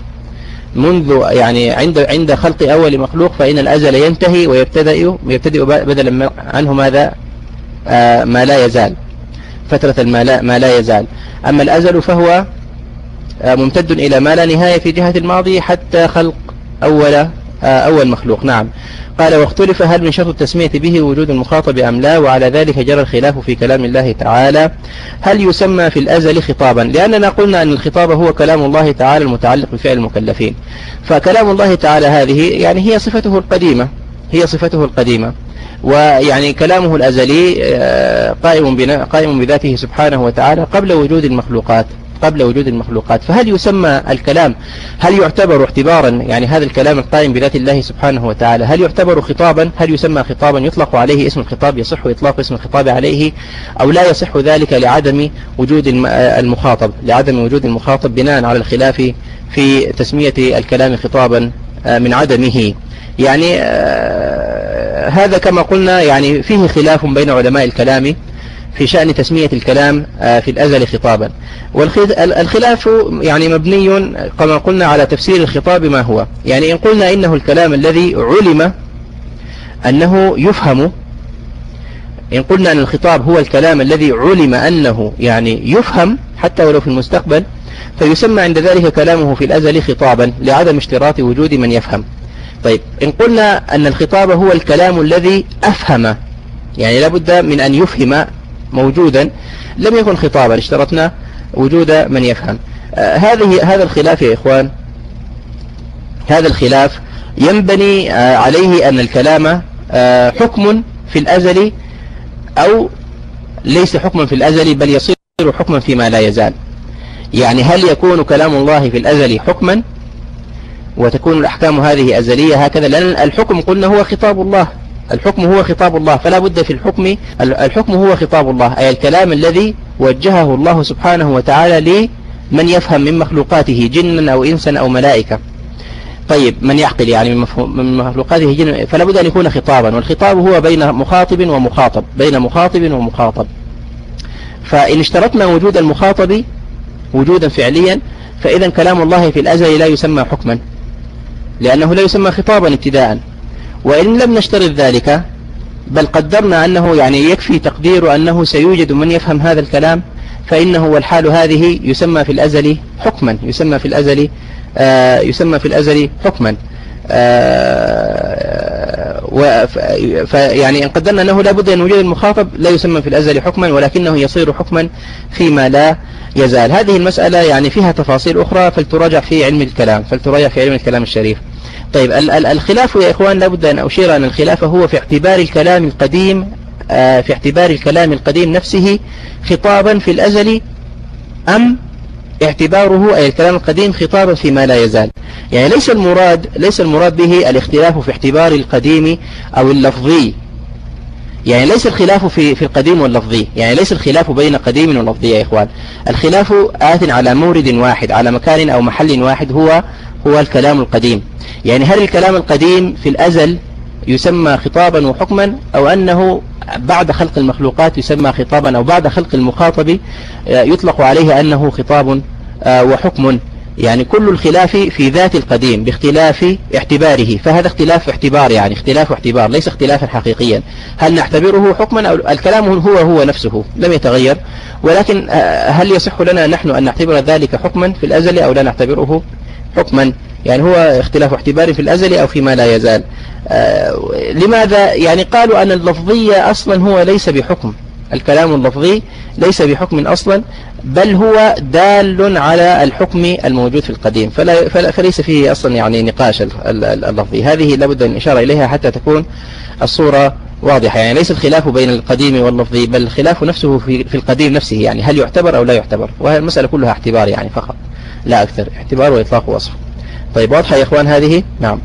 A: منذ يعني عند عند خلق أول مخلوق فإن الأزل ينتهي ويبتدئ يبتدئ بدلا عنه ماذا؟ آه ما لا يزال. فترة ما لا, ما لا يزال. أما الأزل فهو آه ممتد إلى ما لا نهاية في جهة الماضي حتى خلق أول أول مخلوق. نعم. قال واختلف هل من شرط التسمية به وجود المخاطب أم لا؟ وعلى ذلك جرى الخلاف في كلام الله تعالى. هل يسمى في الأزل خطابا؟ لأننا قلنا أن الخطاب هو كلام الله تعالى المتعلق بفعل المكلفين. فكلام الله تعالى هذه يعني هي صفته القديمة. هي صفته القديمة. ويعني كلامه الأزلي آه، قائم, بنا قائم بذاته سبحانه وتعالى قبل وجود المخلوقات قبل وجود المخلوقات. فهل يسمى الكلام هل يعتبر اعتبارا يعني هذا الكلام القائم بذات الله سبحانه وتعالى هل يعتبر خطابا؟ هل يسمى خطابا يطلق عليه اسم الخطاب يصح إطلاق اسم الخطاب عليه أو لا يصح ذلك لعدم وجود المخاطب؟ لعدم وجود المخاطب بناء على الخلاف في تسمية الكلام خطابا آه، من عدمه. يعني آه، هذا كما قلنا يعني فيه خلاف بين علماء الكلام في شأن تسمية الكلام آه، في الأزل خطابا. والخلاف يعني مبني كما قلنا على تفسير الخطاب ما هو. يعني إن قلنا إنه الكلام الذي علم أنه يفهم إن قلنا أن الخطاب هو الكلام الذي علم أنه يعني يفهم حتى ولو في المستقبل فيسمى عند ذلك كلامه في الأزل خطابا لعدم اشتراط وجود من يفهم. طيب إن قلنا أن الخطاب هو الكلام الذي أفهم يعني لابد من أن يفهم موجودا لم يكن خطابا اشترطنا وجود من يفهم. آه هذه هذا الخلاف يا إخوان هذا الخلاف ينبني آه عليه أن الكلام آه حكم في الأزل أو ليس حكما في الأزل بل يصير حكما فيما لا يزال. يعني هل يكون كلام الله في الأزل حكما؟ وتكون الأحكام هذه أزلية هكذا لأن الحكم قلنا هو خطاب الله. الحكم هو خطاب الله فلا بد في الحكم الحكم هو خطاب الله أي الكلام الذي وجهه الله سبحانه وتعالى لمن يفهم من مخلوقاته جنا أو إنسا أو ملائكة. طيب من يعقل يعني من مخلوقاته جن فلا بد أن يكون خطابا والخطاب هو بين مخاطب ومخاطب بين مخاطب ومخاطب. فإن اشترطنا وجود المخاطب وجودا فعليا فإذا كلام الله في الأزل لا يسمى حكما. لأنه لا يسمى خطابا ابتداء وإن لم نشترط ذلك بل قدرنا أنه يعني يكفي تقدير أنه سيوجد من يفهم هذا الكلام فإنه والحال هذه يسمى في الأزل حكما يسمى في الأزل آه يسمى في الأزل حكما. آه فيعني إن قدرنا أنه لا بد أن يوجد المخاطب لا يسمى في الأزل حكما ولكنه يصير حكما فيما لا يزال. هذه المسألة يعني فيها تفاصيل أخرى فلتراجع في علم الكلام فلتراجع في علم الكلام الشريف. طيب الخلاف يا إخوان لابد أن أشير أن الخلاف هو في اعتبار الكلام القديم آه، في اعتبار الكلام القديم نفسه خطابا في الأزل أم اعتباره أي الكلام القديم خطابا فيما لا يزال. يعني ليس المراد ليس المراد به الاختلاف في اعتبار القديم أو اللفظي. يعني ليس الخلاف في في القديم واللفظي. يعني ليس الخلاف بين قديم ولفظي يا إخوان. الخلاف آت على مورد واحد على مكان أو محل واحد هو هو الكلام القديم. يعني هل الكلام القديم في الأزل يسمى خطابا وحكما أو أنه بعد خلق المخلوقات يسمى خطابا أو بعد خلق المخاطب يطلق عليه أنه خطاب آه، وحكم. يعني كل الخلاف في ذات القديم باختلاف اعتباره. فهذا اختلاف اعتبار يعني اختلاف اعتبار ليس اختلافا حقيقيا. هل نعتبره حكما أو الكلام هو هو نفسه لم يتغير. ولكن آه، هل يصح لنا نحن أن نعتبر ذلك حكما في الأزل أو لا نعتبره حكما؟ يعني هو اختلاف اعتبار في الأزل أو فيما لا يزال. آه لماذا؟ يعني قالوا أن اللفظية أصلا هو ليس بحكم. الكلام اللفظي ليس بحكم أصلا بل هو دال على الحكم الموجود في القديم. فلا فلا فليس فيه أصلا يعني نقاش اللفظي. هذه لابد أن إشارة إليها حتى تكون الصورة واضحة. يعني ليس الخلاف بين القديم واللفظي بل الخلاف نفسه في, في القديم نفسه. يعني هل يعتبر أو لا يعتبر؟ وهي المسألة كلها اعتبار يعني فقط لا أكثر. اعتبار وإطلاق وصف. طيب واضحة يا إخوان هذه؟ نعم.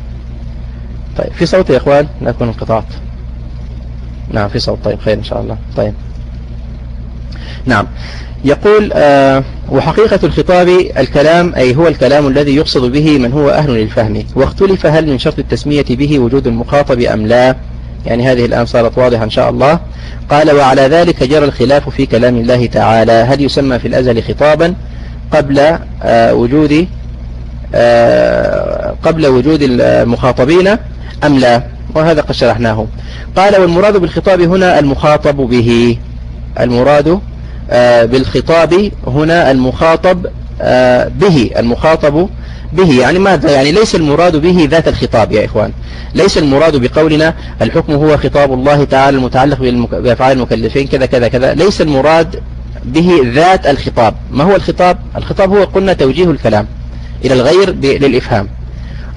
A: طيب في صوت يا إخوان؟ لا تكون انقطعت. نعم في صوت. طيب خير إن شاء الله. طيب. نعم. يقول آه وحقيقة الخطاب الكلام أي هو الكلام الذي يقصد به من هو أهل للفهم واختلف هل من شرط التسمية به وجود المخاطب أم لا؟ يعني هذه الآن صارت واضحة إن شاء الله. قال وعلى ذلك جرى الخلاف في كلام الله تعالى هل يسمى في الأزل خطابا قبل آه وجود قبل وجود المخاطبين أم لا؟ وهذا قد شرحناه. قال والمراد بالخطاب هنا المخاطب به. المراد آه، بالخطاب هنا المخاطب آه، به المخاطب به. يعني ماذا؟ يعني ليس المراد به ذات الخطاب يا إخوان. ليس المراد بقولنا الحكم هو خطاب الله تعالى المتعلق بأفعال المكلفين كذا كذا كذا. ليس المراد به ذات الخطاب. ما هو الخطاب؟ الخطاب هو قلنا توجيه الكلام. إلى الغير للإفهام.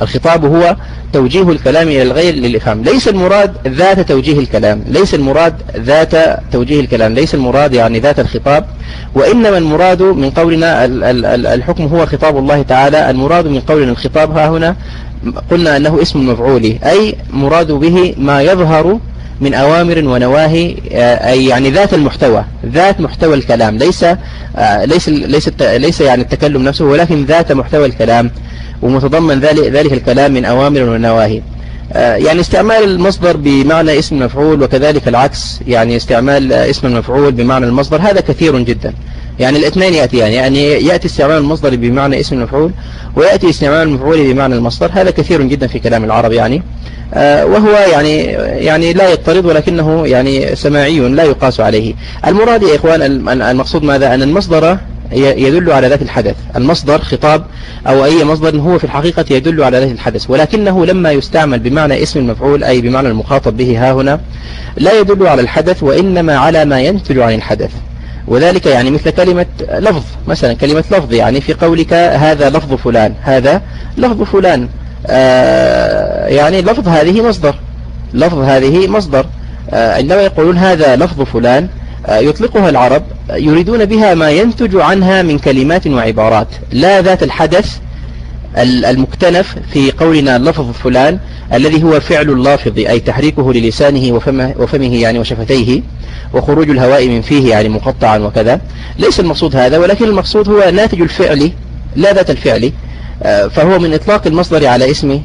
A: الخطاب هو توجيه الكلام إلى الغير للإفهام. ليس المراد ذات توجيه الكلام. ليس المراد ذات توجيه الكلام. ليس المراد يعني ذات الخطاب. وإنما المراد من قولنا الحكم هو خطاب الله تعالى. المراد من قولنا الخطاب ها هنا قلنا أنه اسم مفعول أي مراد به ما يظهر من أوامر ونواهي آه، أي يعني ذات المحتوى ذات محتوى الكلام. ليس آه، ليس ليس ليس يعني التكلم نفسه ولكن ذات محتوى الكلام. ومتضمن ذلك ذلك الكلام من أوامر ونواهي. يعني استعمال المصدر بمعنى اسم المفعول وكذلك العكس يعني استعمال اسم المفعول بمعنى المصدر هذا كثير جدا. يعني الاثنين يأتيان يعني يأتي استعمال المصدر بمعنى اسم المفعول ويأتي استعمال المفعول بمعنى المصدر هذا كثير جدا في كلام العرب يعني. آه، وهو يعني يعني لا يضطرد ولكنه يعني سماعي لا يقاس عليه. المراد يا إخوان المقصود ماذا؟ أن المصدر يدل على ذات الحدث. المصدر خطاب أو أي مصدر هو في الحقيقة يدل على ذات الحدث. ولكنه لما يستعمل بمعنى اسم المفعول أي بمعنى المخاطب به ها هنا لا يدل على الحدث وإنما على ما ينتج عن الحدث. وذلك يعني مثل كلمة لفظ. مثلا كلمة لفظ يعني في قولك هذا لفظ فلان هذا لفظ فلان. آه يعني لفظ هذه مصدر. لفظ هذه مصدر. آه عندما يقولون هذا لفظ فلان يطلقها العرب يريدون بها ما ينتج عنها من كلمات وعبارات. لا ذات الحدث المكتنف في قولنا لفظ فلان الذي هو فعل اللافظ أي تحريكه للسانه وفمه, وفمه يعني وشفتيه وخروج الهواء من فيه يعني مقطعا وكذا. ليس المقصود هذا ولكن المقصود هو ناتج الفعل لا ذات الفعل آه، فهو من إطلاق المصدر على اسم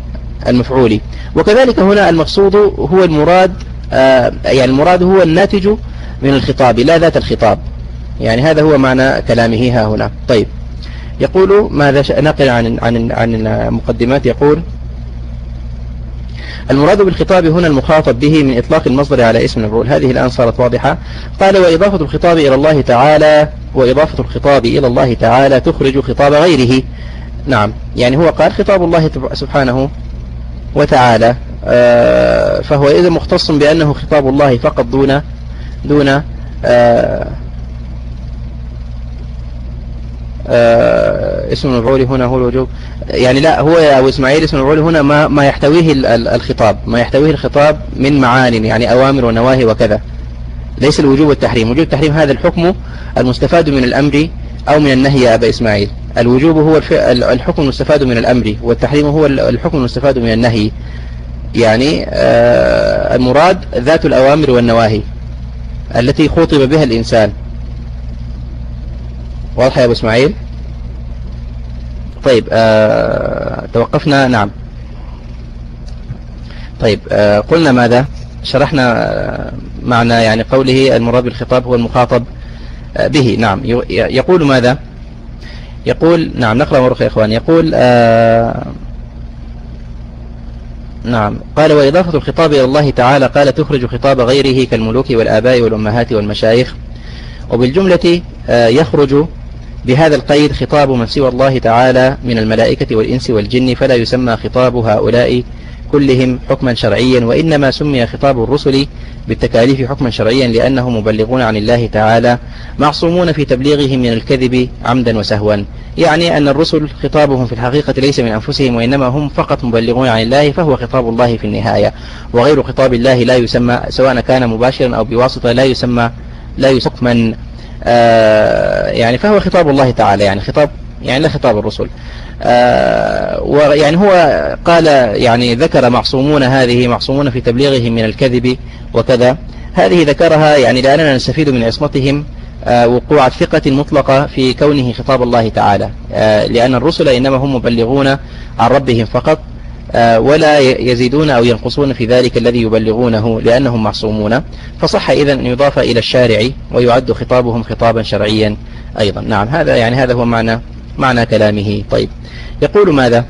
A: المفعول. وكذلك هنا المقصود هو المراد آه، يعني المراد هو الناتج من الخطاب لا ذات الخطاب. يعني هذا هو معنى كلامه ها هنا. طيب. يقول ماذا نقل عن عن عن المقدمات. يقول المراد بالخطاب هنا المخاطب به من إطلاق المصدر على اسم المفعول هذه الآن صارت واضحة. قال وإضافة الخطاب إلى الله تعالى وإضافة الخطاب إلى الله تعالى تخرج خطاب غيره. نعم. يعني هو قال خطاب الله سبحانه وتعالى. آه، فهو إذا مختص بأنه خطاب الله فقط دون دون آه، آه، اسم المفعول هنا هو الوجوب. يعني لا هو يا أبو إسماعيل اسم المفعول هنا ما, ما يحتويه الخطاب ما يحتويه الخطاب من معان يعني أوامر ونواهي وكذا. ليس الوجوب والتحريم. وجوب التحريم هذا الحكم المستفاد من الأمر أو من النهي يا أبا إسماعيل. الوجوب هو الحكم المستفاد من الأمر والتحريم هو الحكم المستفاد من النهي. يعني آه، المراد ذات الأوامر والنواهي. التي خطب بها الإنسان. واضح يا أبو إسماعيل؟ طيب آه توقفنا نعم. طيب آه قلنا ماذا؟ شرحنا آه معنى يعني قوله المراد بالخطاب هو المخاطب به. نعم. يقول ماذا؟ يقول نعم نقرأ مرة يا إخوان. يقول آه نعم. قال وإضافة الخطاب إلى الله تعالى قال تخرج خطاب غيره كالملوك والآباء والأمهات والمشايخ. وبالجملة آه يخرج بهذا القيد خطاب من سوى الله تعالى من الملائكة والإنس والجن فلا يسمى خطاب هؤلاء كلهم حكما شرعيا وإنما سمي خطاب الرسل بالتكاليف حكما شرعيا لأنهم مبلغون عن الله تعالى معصومون في تبليغهم من الكذب عمدا وسهوا. يعني أن الرسل خطابهم في الحقيقة ليس من أنفسهم وإنما هم فقط مبلغون عن الله فهو خطاب الله في النهاية. وغير خطاب الله لا يسمى سواء كان مباشرا أو بواسطة لا يسمى لا يسمى آه، يعني فهو خطاب الله تعالى يعني خطاب يعني لا خطاب الرسل. ويعني هو قال يعني ذكر معصومون هذه معصومون في تبليغهم من الكذب وكذا. هذه ذكرها يعني لأننا نستفيد من عصمتهم آه، وقوع الثقة المطلقة في كونه خطاب الله تعالى. لأن الرسل إنما هم مبلغون عن ربهم فقط آه، ولا يزيدون أو ينقصون في ذلك الذي يبلغونه لأنهم معصومون. فصح إذا أن يضاف إلى الشارع ويعد خطابهم خطابا شرعيا أيضا. نعم هذا يعني هذا هو معنى معنى كلامه. طيب يقول ماذا؟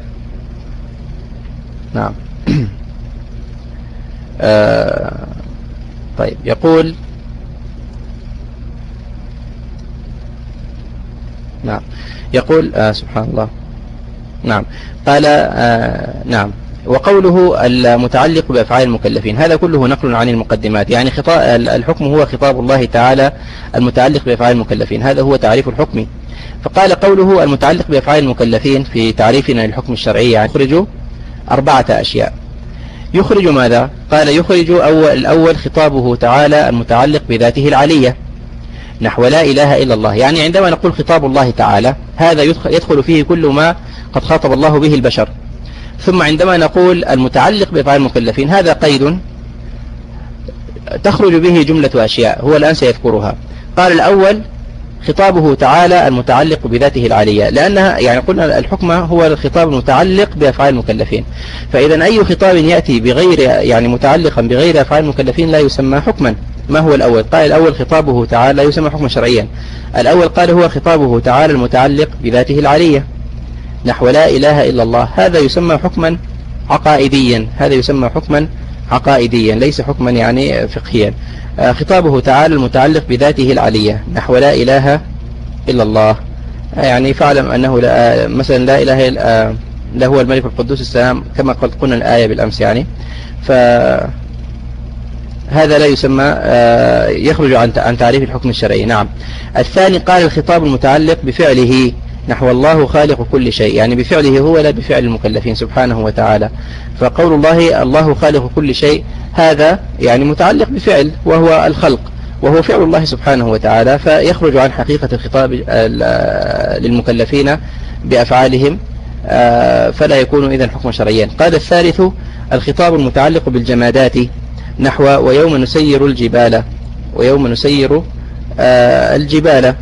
A: نعم. (clears throat) آه طيب يقول نعم يقول آه سبحان الله. نعم قال آه نعم. وقوله المتعلق بأفعال المكلفين هذا كله نقل عن المقدمات. يعني خطاب الحكم هو خطاب الله تعالى المتعلق بأفعال المكلفين هذا هو تعريف الحكم. فقال قوله المتعلق بأفعال المكلفين في تعريفنا للحكم الشرعي يعني يخرج أربعة أشياء. يخرج ماذا؟ قال يخرج أول الأول خطابه تعالى المتعلق بذاته العلية نحو لا إله إلا الله. يعني عندما نقول خطاب الله تعالى هذا يدخل فيه كل ما قد خاطب الله به البشر. ثم عندما نقول المتعلق بأفعال المكلفين هذا قيد تخرج به جملة أشياء هو الآن سيذكرها. قال الأول خطابه تعالى المتعلق بذاته العالية لأنها يعني قلنا الحكم هو الخطاب المتعلق بأفعال المكلفين. فإذا أي خطاب يأتي بغير يعني متعلقا بغير أفعال المكلفين لا يسمى حكما. ما هو الأول؟ قال الأول خطابه تعالى لا يسمى حكما شرعيا. الأول قال هو خطابه تعالى المتعلق بذاته العالية. نحو لا إله إلا الله. هذا يسمى حكما عقائديا. هذا يسمى حكما عقائديا. ليس حكما يعني فقهيا. آه، خطابه تعالى المتعلق بذاته العلية. نحو لا إله إلا الله. آه، يعني فاعلم أنه لا آه، مثلا لا إله إلا لا هو الملك القدوس السلام كما قد قلنا الآية بالأمس يعني. فهذا لا يسمى يخرج عن تعريف الحكم الشرعي. نعم. الثاني قال الخطاب المتعلق بفعله. نحو الله خالق كل شيء. يعني بفعله هو لا بفعل المكلفين سبحانه وتعالى. فقول الله الله خالق كل شيء هذا يعني متعلق بفعل وهو الخلق وهو فعل الله سبحانه وتعالى. فيخرج عن حقيقة الخطاب للمكلفين بأفعالهم آه، فلا يكون إذا حكم شرعيا. قال الثالث الخطاب المتعلق بالجمادات نحو ويوم نسير الجبال ويوم نسير آه، الجبال.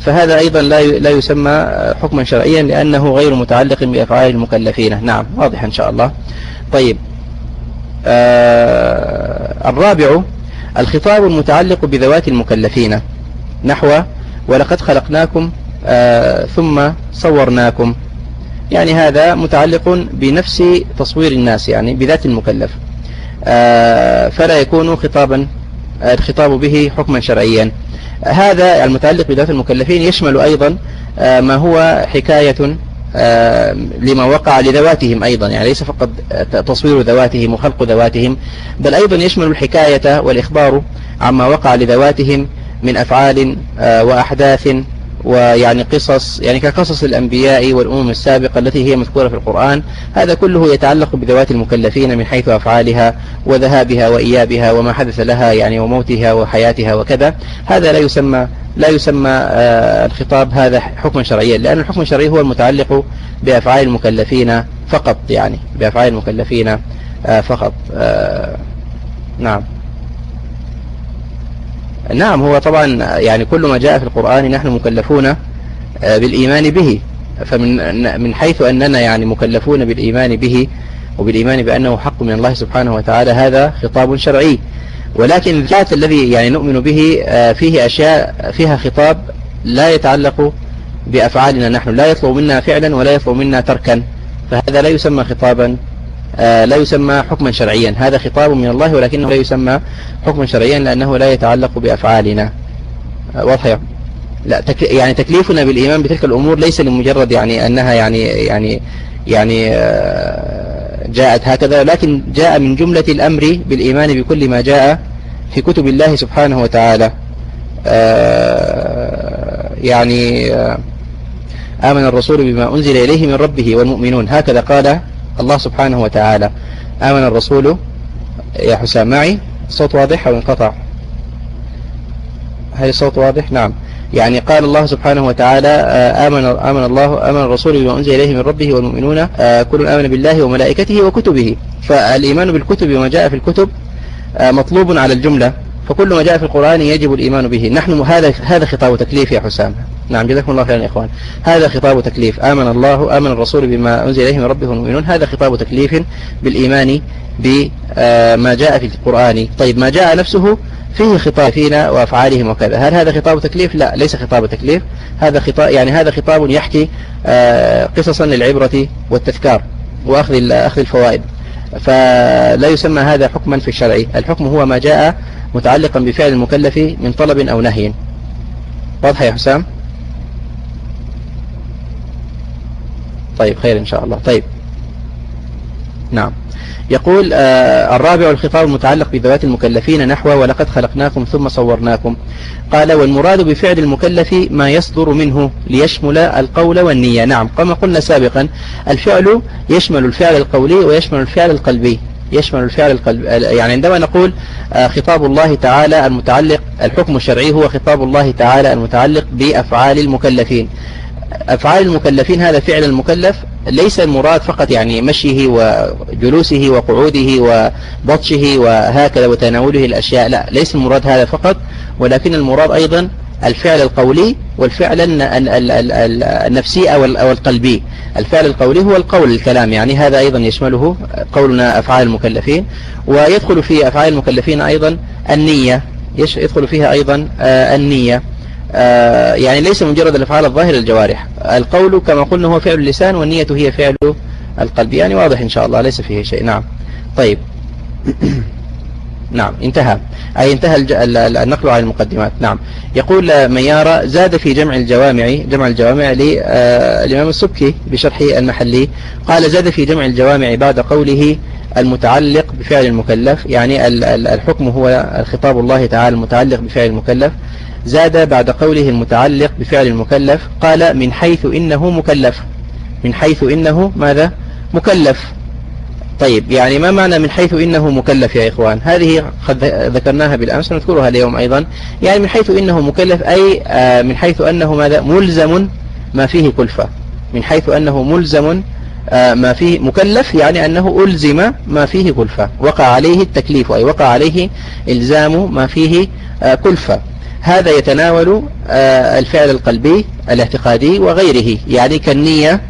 A: فهذا أيضا لا لا يسمى حكما شرعيا لأنه غير متعلق بأفعال المكلفين. نعم واضح إن شاء الله. طيب. آه الرابع الخطاب المتعلق بذوات المكلفين. نحو ولقد خلقناكم آه ثم صورناكم. يعني هذا متعلق بنفس تصوير الناس يعني بذات المكلف. آه فلا يكون خطابا الخطاب به حكما شرعيا. هذا المتعلق بذات المكلفين يشمل أيضا آه، ما هو حكاية آه، لما وقع لذواتهم أيضا. يعني ليس فقط تصوير ذواتهم وخلق ذواتهم بل أيضا يشمل الحكاية والإخبار عما وقع لذواتهم من أفعال آه، وأحداث ويعني قصص يعني كقصص الأنبياء والأمم السابقة التي هي مذكورة في القرآن هذا كله يتعلق بذوات المكلفين من حيث أفعالها وذهابها وإيابها وما حدث لها يعني وموتها وحياتها وكذا. هذا لا يسمى لا يسمى آه، الخطاب هذا حكما شرعيا لأن الحكم الشرعي هو المتعلق بأفعال المكلفين فقط يعني بأفعال المكلفين آه، فقط آه، نعم. نعم هو طبعا يعني كل ما جاء في القرآن نحن مكلفون آه، بالإيمان به. فمن من حيث أننا يعني مكلفون بالإيمان به وبالإيمان بأنه حق من الله سبحانه وتعالى هذا خطاب شرعي. ولكن الذات الذي يعني نؤمن به آه، فيه أشياء فيها خطاب لا يتعلق بأفعالنا نحن. لا يطلب منا فعلا ولا يطلب منا تركا. فهذا لا يسمى خطابا لا يسمى حكما شرعيا. هذا خطاب من الله ولكنه لا يسمى حكما شرعيا لأنه لا يتعلق بأفعالنا. آه، واضح لا تك يعني تكليفنا بالإيمان بتلك الأمور ليس لمجرد يعني أنها يعني يعني يعني آه، جاءت هكذا لكن جاء من جملة الأمر بالإيمان بكل ما جاء في كتب الله سبحانه وتعالى. يعني آمن الرسول بما أنزل إليه من ربه والمؤمنون. هكذا قال الله سبحانه وتعالى. آمن الرسول يا حسام. معي الصوت واضح أو انقطع؟ هل الصوت واضح؟ نعم. يعني قال الله سبحانه وتعالى آه، آمن, آمن الله آمن الرسول بما أنزل إليه من ربه والمؤمنون آه، كل آمن بالله وملائكته وكتبه. فالإيمان بالكتب وما جاء في الكتب آه، مطلوب على الجملة. فكل ما جاء في القرآن يجب الإيمان به. نحن هذا هذا خطاب تكليف يا حسام. نعم جزاكم الله خيرا يا إخوان. هذا خطاب تكليف. آمن الله آمن الرسول بما أنزل إليه من ربه المؤمنون هذا خطاب تكليف بالإيمان بما جاء في القرآن. طيب ما جاء نفسه فيه خطاب فينا وأفعالهم وكذا. هل هذا خطاب تكليف؟ لا ليس خطاب تكليف. هذا خطاب يعني هذا خطاب يحكي آه، قصصا للعبرة والتذكار وأخذ أخذ الفوائد. فلا يسمى هذا حكما في الشرع. الحكم هو ما جاء متعلقا بفعل المكلف من طلب أو نهي. واضح يا حسام؟ طيب خير إن شاء الله. طيب. نعم. يقول آه الرابع الخطاب المتعلق بذوات المكلفين نحو ولقد خلقناكم ثم صورناكم. قال والمراد بفعل المكلف ما يصدر منه ليشمل القول والنية. نعم. كما قلنا سابقا الفعل يشمل الفعل القولي ويشمل الفعل القلبي. يشمل الفعل القلب يعني عندما نقول آه، خطاب الله تعالى المتعلق الحكم الشرعي هو خطاب الله تعالى المتعلق بأفعال المكلفين. أفعال المكلفين هذا فعل المكلف ليس المراد فقط يعني مشيه وجلوسه وقعوده وبطشه وهكذا وتناوله الأشياء لا ليس المراد هذا فقط ولكن المراد أيضا الفعل القولي والفعل النفسي أو القلبي. الفعل القولي هو القول الكلام يعني هذا أيضا يشمله قولنا أفعال المكلفين. ويدخل في أفعال المكلفين أيضا النية يدخل فيها أيضا آه، النية. يعني ليس مجرد الأفعال الظاهرة الجوارح القول كما قلنا هو فعل اللسان والنية هي فعل القلب. يعني واضح إن شاء الله ليس فيه شيء. نعم. طيب. (clears throat) نعم انتهى. أي انتهى النقل على المقدمات. نعم. يقول ميارة زاد في جمع الجوامع جمع الجوامع للإمام آه، السبكي بشرح المحلي. قال زاد في جمع الجوامع بعد قوله المتعلق بفعل المكلف. يعني الحكم هو الخطاب الله تعالى المتعلق بفعل المكلف. زاد بعد قوله المتعلق بفعل المكلف قال من حيث إنه مكلف. من حيث إنه ماذا؟ مكلف. طيب يعني ما معنى من حيث إنه مكلف يا إخوان؟ هذه قد ذكرناها بالأمس ونذكرها اليوم أيضا. يعني من حيث إنه مكلف أي آه، من حيث أنه ماذا؟ ملزم ما فيه كلفة. من حيث أنه ملزم آه، ما فيه مكلف يعني أنه ألزم ما فيه كلفة. وقع عليه التكليف أي وقع عليه إلزام ما فيه آه، كلفة. هذا يتناول الفعل القلبي الاعتقادي وغيره يعني كالنية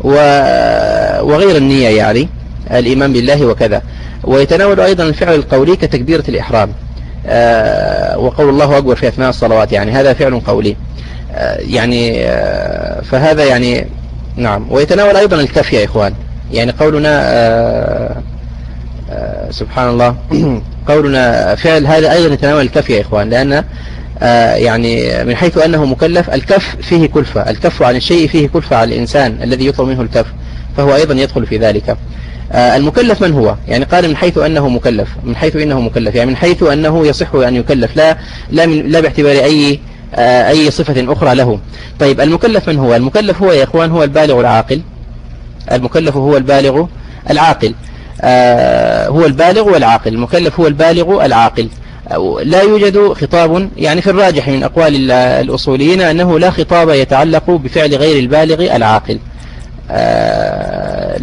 A: وغير النية يعني الإيمان بالله وكذا. ويتناول أيضا الفعل القولي كتكبيرة الإحرام آه، وقول الله أكبر في أثناء الصلوات يعني هذا فعل قولي. آه، يعني آه، فهذا يعني نعم. ويتناول أيضا الكف يا إخوان يعني قولنا سبحان الله. (clears throat) قولنا فعل هذا أيضا يتناول الكف يا إخوان لأن يعني من حيث أنه مكلف الكف فيه كلفة الكف عن الشيء فيه كلفة على الإنسان الذي يطلب منه الكف فهو أيضا يدخل في ذلك. آه، المكلف من هو؟ يعني قال من حيث أنه مكلف من حيث إنه مكلف يعني من حيث أنه يصح أن يكلف لا لا, من لا باعتبار أي آه، أي صفة أخرى له. طيب المكلف من هو؟ المكلف هو يا إخوان هو البالغ العاقل. المكلف هو البالغ العاقل. آه، هو البالغ والعاقل. المكلف هو البالغ العاقل لا يوجد خطاب يعني في الراجح من أقوال الأصوليين أنه لا خطاب يتعلق بفعل غير البالغ العاقل.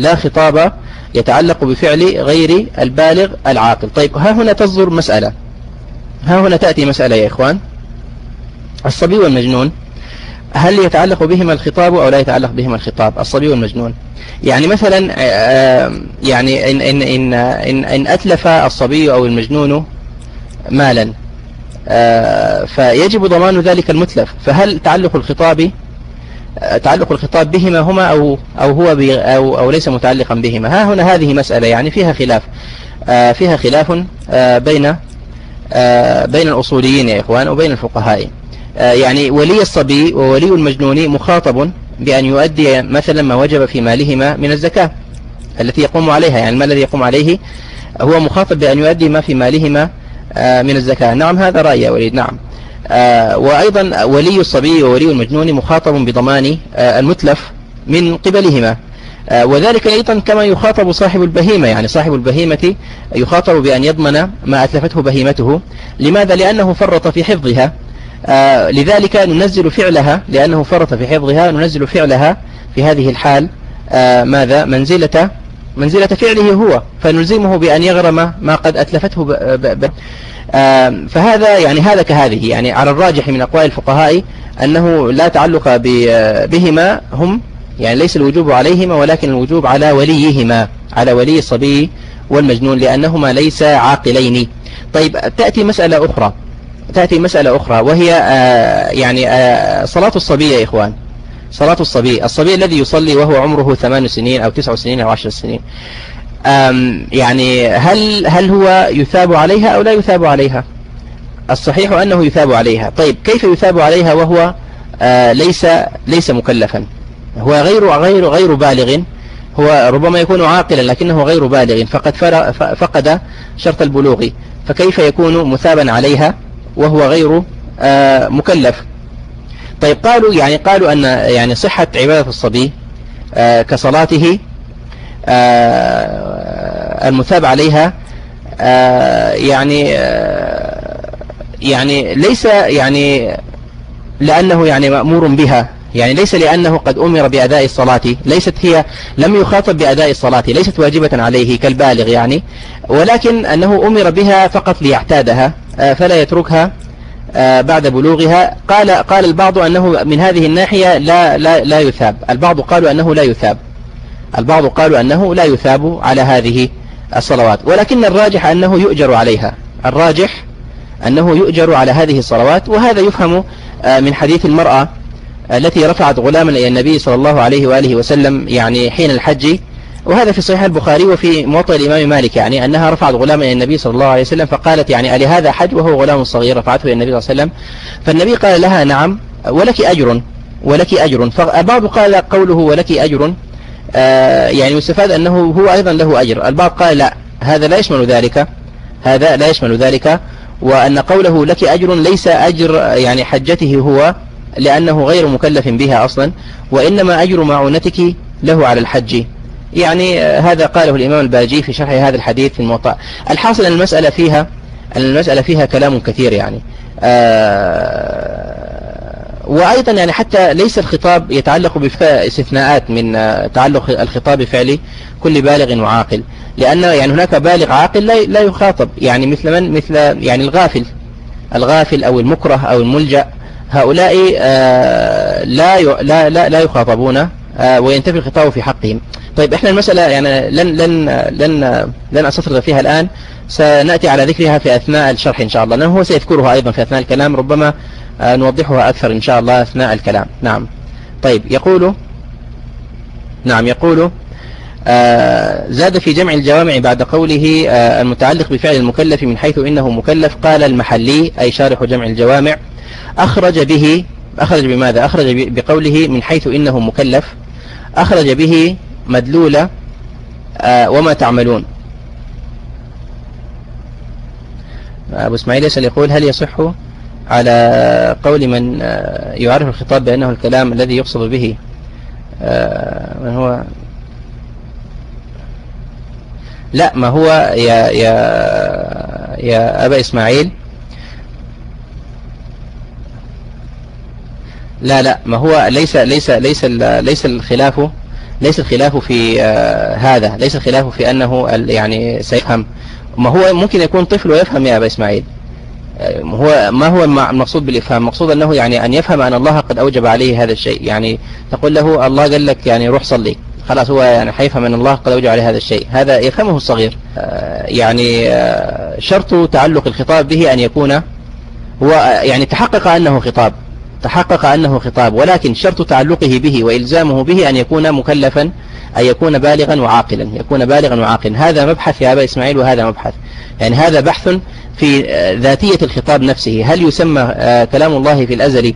A: لا خطاب يتعلق بفعل غير البالغ العاقل. طيب ها هنا تصدر مسألة. ها هنا تأتي مسألة يا إخوان. الصبي والمجنون. هل يتعلق بهما الخطاب أو لا يتعلق بهما الخطاب؟ الصبي والمجنون. يعني مثلا آه، يعني إن, إن, إن, إن, إن أتلف الصبي أو المجنون مالا آه، فيجب ضمان ذلك المتلف. فهل تعلق الخطاب تعلق الخطاب بهما هما أو, أو هو أو, أو ليس متعلقا بهما؟ ها هنا هذه مسألة يعني فيها خلاف. آه، فيها خلاف آه، بين آه، بين الأصوليين يا إخوان وبين الفقهاء. يعني ولي الصبي وولي المجنون مخاطب بأن يؤدي مثلا ما وجب في مالهما من الزكاة التي يقوم عليها يعني ما الذي يقوم عليه هو مخاطب بأن يؤدي ما في مالهما من الزكاة. نعم هذا رأي يا وليد نعم. آه، وأيضا ولي الصبي وولي المجنون مخاطب بضمان آه، المتلف من قبلهما. آه، وذلك أيضا كما يخاطب صاحب البهيمة يعني صاحب البهيمة يخاطب بأن يضمن ما أتلفته بهيمته. لماذا؟ لأنه فرط في حفظها. لذلك ننزل فعلها لأنه فرط في حفظها ننزل فعلها في هذه الحال. ماذا؟ منزلة منزلة فعله هو فنلزمه بأن يغرم ما قد أتلفته فهذا يعني هذا كهذه يعني على الراجح من أقوال الفقهاء أنه لا تعلق بهما هم يعني ليس الوجوب عليهما ولكن الوجوب على وليهما على ولي الصبي والمجنون لأنهما ليس عاقلين. طيب تأتي مسألة أخرى. تأتي مسألة أخرى وهي آه، يعني آه، صلاة الصبي يا إخوان. صلاة الصبي الصبي الذي يصلي وهو عمره ثمان سنين أو تسع سنين أو عشر سنين. يعني هل هل هو يثاب عليها أو لا يثاب عليها؟ الصحيح أنه يثاب عليها. طيب كيف يثاب عليها وهو آه، ليس ليس مكلفا؟ هو غير غير غير بالغ. هو ربما يكون عاقلا لكنه غير بالغ. فقد فقد شرط البلوغ. فكيف يكون مثابا عليها؟ وهو غير آه، مكلف. طيب قالوا يعني قالوا أن يعني صحة عبادة الصبي آه، كصلاته آه، المثاب عليها يعني يعني ليس يعني لأنه يعني مأمور بها. يعني ليس لأنه قد أمر بأداء الصلاة. ليست هي لم يخاطب بأداء الصلاة. ليست واجبة عليه كالبالغ يعني. ولكن أنه أمر بها فقط ليعتادها. فلا يتركها آه، بعد بلوغها. قال قال البعض أنه من هذه الناحية لا لا لا يثاب. البعض قالوا أنه لا يثاب. البعض قالوا أنه لا يثاب على هذه الصلوات. ولكن الراجح أنه يؤجر عليها. الراجح أنه يؤجر على هذه الصلوات. وهذا يفهم آه، من حديث المرأة التي رفعت غلاما إلى النبي صلى الله عليه وآله وسلم يعني حين الحج وهذا في صحيح البخاري وفي موطئ الإمام مالك يعني أنها رفعت غلاما إلى النبي صلى الله عليه وسلم فقالت يعني ألي هذا حج وهو غلام صغير رفعته إلى النبي صلى الله عليه وسلم. فالنبي قال لها نعم ولك أجر ولك أجر. فالبعض قال قوله ولك أجر آه يعني يستفاد أنه هو أيضا له أجر. البعض قال لا هذا لا يشمل ذلك هذا لا يشمل ذلك وأن قوله لك أجر ليس أجر يعني حجته هو لأنه غير مكلف بها أصلا وإنما أجر معونتك له على الحج. يعني هذا قاله الإمام الباجي في شرح هذا الحديث في الموطأ. الحاصل أن المسألة فيها أن المسألة فيها كلام كثير يعني. آه وأيضا يعني حتى ليس الخطاب يتعلق باستثناءات من تعلق الخطاب بفعل كل بالغ وعاقل. لأن يعني هناك بالغ عاقل لا يخاطب. يعني مثل من مثل يعني الغافل. الغافل أو المكره أو الملجأ. هؤلاء آه، لا لا لا لا يخاطبون آه، وينتفي الخطاب في حقهم. طيب إحنا المسألة يعني لن لن لن لن أستطرد فيها الآن. سنأتي على ذكرها في أثناء الشرح إن شاء الله لأنه هو سيذكرها أيضا في أثناء الكلام ربما آه، نوضحها أكثر إن شاء الله أثناء الكلام. نعم. طيب يقول نعم يقول زاد في جمع الجوامع بعد قوله المتعلق بفعل المكلف من حيث إنه مكلف قال المحلي أي شارح جمع الجوامع أخرج به أخرج بماذا؟ أخرج بقوله من حيث إنه مكلف. أخرج به مدلولة آه، وما تعملون. أبو إسماعيل يسأل يقول هل يصح على قول من آه، يعرف الخطاب بأنه الكلام الذي يقصد به آه، من هو؟ لا ما هو يا يا يا أبا إسماعيل؟ لا لا ما هو ليس ليس ليس ليس الخلاف ليس الخلاف في آه، هذا ليس الخلاف في أنه يعني سيفهم. ما هو ممكن يكون طفل ويفهم يا أبا إسماعيل. آه، هو ما هو المقصود بالإفهام؟ المقصود أنه يعني أن يفهم أن الله قد أوجب عليه هذا الشيء. يعني تقول له الله قال لك يعني روح صلي. خلاص هو يعني حيفهم أن الله قد أوجب عليه هذا الشيء. هذا يفهمه الصغير. آه، يعني شرط تعلق الخطاب به أن يكون هو يعني تحقق أنه خطاب. تحقق أنه خطاب ولكن شرط تعلقه به وإلزامه به أن يكون مكلفا أن يكون بالغا وعاقلا يكون بالغا وعاقلا. هذا مبحث يا أبا إسماعيل وهذا مبحث. يعني هذا بحث في ذاتية الخطاب نفسه. هل يسمى آه، كلام الله في الأزل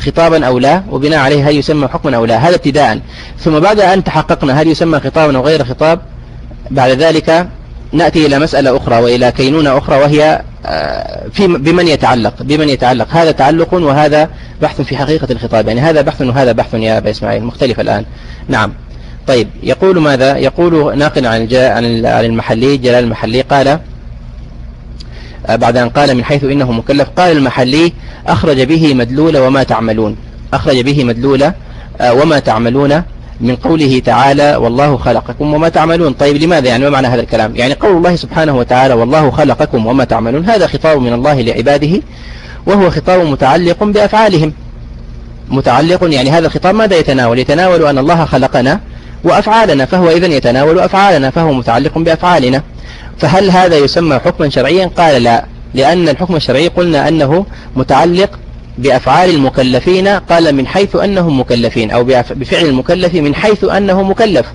A: خطابا أو لا؟ وبناء عليه هل يسمى حكما أو لا؟ هذا ابتداء ثم بعد أن تحققنا هل يسمى خطابا أو غير خطاب؟ بعد ذلك نأتي إلى مسألة أخرى وإلى كينونة أخرى وهي في بمن يتعلق بمن يتعلق. هذا تعلق وهذا بحث في حقيقة الخطاب. يعني هذا بحث وهذا بحث يا أبا إسماعيل مختلف الآن. نعم. طيب يقول ماذا؟ يقول ناقل عن عن المحلي جلال المحلي قال آه، بعد أن قال من حيث إنه مكلف قال المحلي أخرج به مدلول وما تعملون. أخرج به مدلول آه، وما تعملون من قوله تعالى والله خلقكم وما تعملون. طيب لماذا يعني؟ ما معنى هذا الكلام؟ يعني قول الله سبحانه وتعالى والله خلقكم وما تعملون. هذا خطاب من الله لعباده وهو خطاب متعلق بأفعالهم. متعلق يعني هذا الخطاب ماذا يتناول؟ يتناول أن الله خلقنا وأفعالنا فهو إذن يتناول أفعالنا فهو متعلق بأفعالنا. فهل هذا يسمى حكما شرعيا؟ قال لا لأن الحكم الشرعي قلنا أنه متعلق بأفعال المكلفين قال من حيث أنهم مكلفين أو بفعل المكلف من حيث أنه مكلف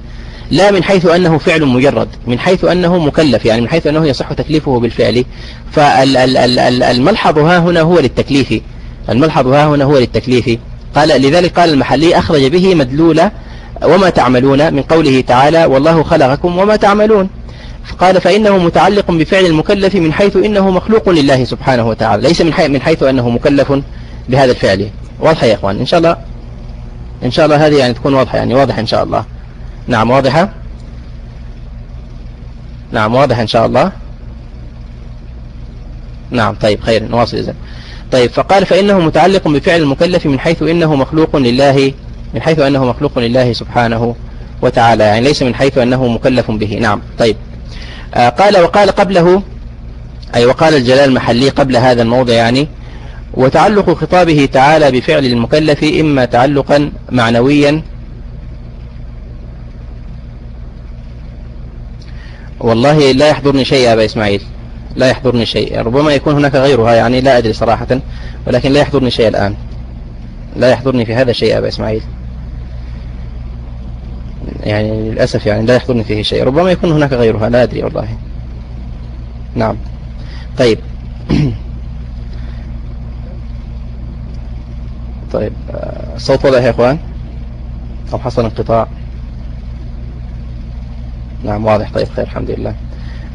A: لا من حيث أنه فعل مجرد من حيث أنه مكلف يعني من حيث أنه يصح تكليفه بالفعل. فالملحظ ها هنا هو للتكليف. الملحظ ها هنا هو للتكليف. قال لذلك قال المحلي أخرج به مدلول وما تعملون من قوله تعالى والله خلقكم وما تعملون. قال فإنه متعلق بفعل المكلف من حيث إنه مخلوق لله سبحانه وتعالى ليس من حيث, من حيث أنه مكلف. بهذا الفعل. واضح يا إخوان؟ إن شاء الله إن شاء الله هذه يعني تكون واضحة يعني واضح إن شاء الله. نعم واضحة؟ نعم واضح إن شاء الله. نعم طيب خير نواصل إذن. طيب فقال فإنه متعلق بفعل المكلف من حيث إنه مخلوق لله من حيث أنه مخلوق لله سبحانه وتعالى يعني ليس من حيث أنه مكلف به. نعم طيب. آه قال وقال قبله أي وقال الجلال المحلي قبل هذا الموضع يعني وتعلق خطابه تعالى بفعل المكلف إما تعلقا معنويا. والله لا يحضرني شيء يا أبا إسماعيل لا يحضرني شيء ربما يكون هناك غيرها يعني لا أدري صراحة ولكن لا يحضرني شيء الآن. لا يحضرني في هذا شيء أبا إسماعيل. يعني للأسف يعني لا يحضرني فيه شيء ربما يكون هناك غيرها لا أدري والله. نعم. طيب. طيب الصوت واضح يا إخوان. أو حصل انقطاع. نعم واضح. طيب خير الحمد لله.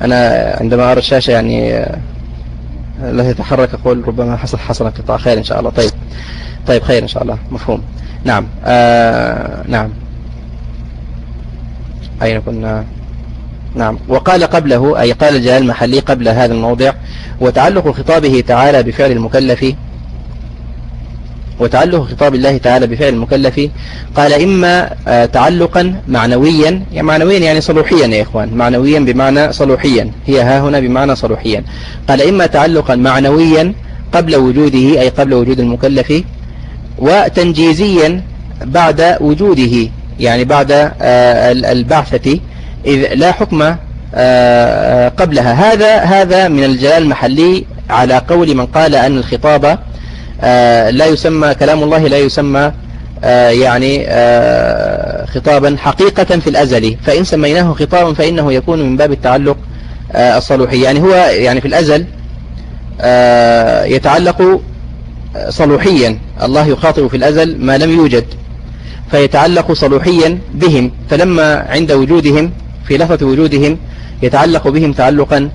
A: أنا عندما أرى الشاشة يعني لا تتحرك أقول ربما حصل حصل انقطاع. خير إن شاء الله. طيب طيب خير إن شاء الله. مفهوم. نعم آه نعم. أين كنا؟ نعم. وقال قبله أي قال الجلال المحلي قبل هذا الموضع وتعلق خطابه تعالى بفعل المكلف وتعلق خطاب الله تعالى بفعل المكلف قال إما آه، تعلقا معنويا يعني معنويا يعني صلوحيا يا إخوان معنويا بمعنى صلوحيا هي ها هنا بمعنى صلوحيا. قال إما تعلقا معنويا قبل وجوده أي قبل وجود المكلف وتنجيزيا بعد وجوده يعني بعد آه، البعثة إذ لا حكم آه، قبلها. هذا هذا من الجلال المحلي على قول من قال أن الخطاب لا يسمى كلام الله لا يسمى يعني خطابا حقيقة في الأزل. فإن سميناه خطابا فإنه يكون من باب التعلق الصلوحي. يعني هو يعني في الأزل يتعلق صلوحيا. الله يخاطب في الأزل ما لم يوجد. فيتعلق صلوحيا بهم. فلما عند وجودهم في لحظة وجودهم يتعلق بهم تعلقا آه،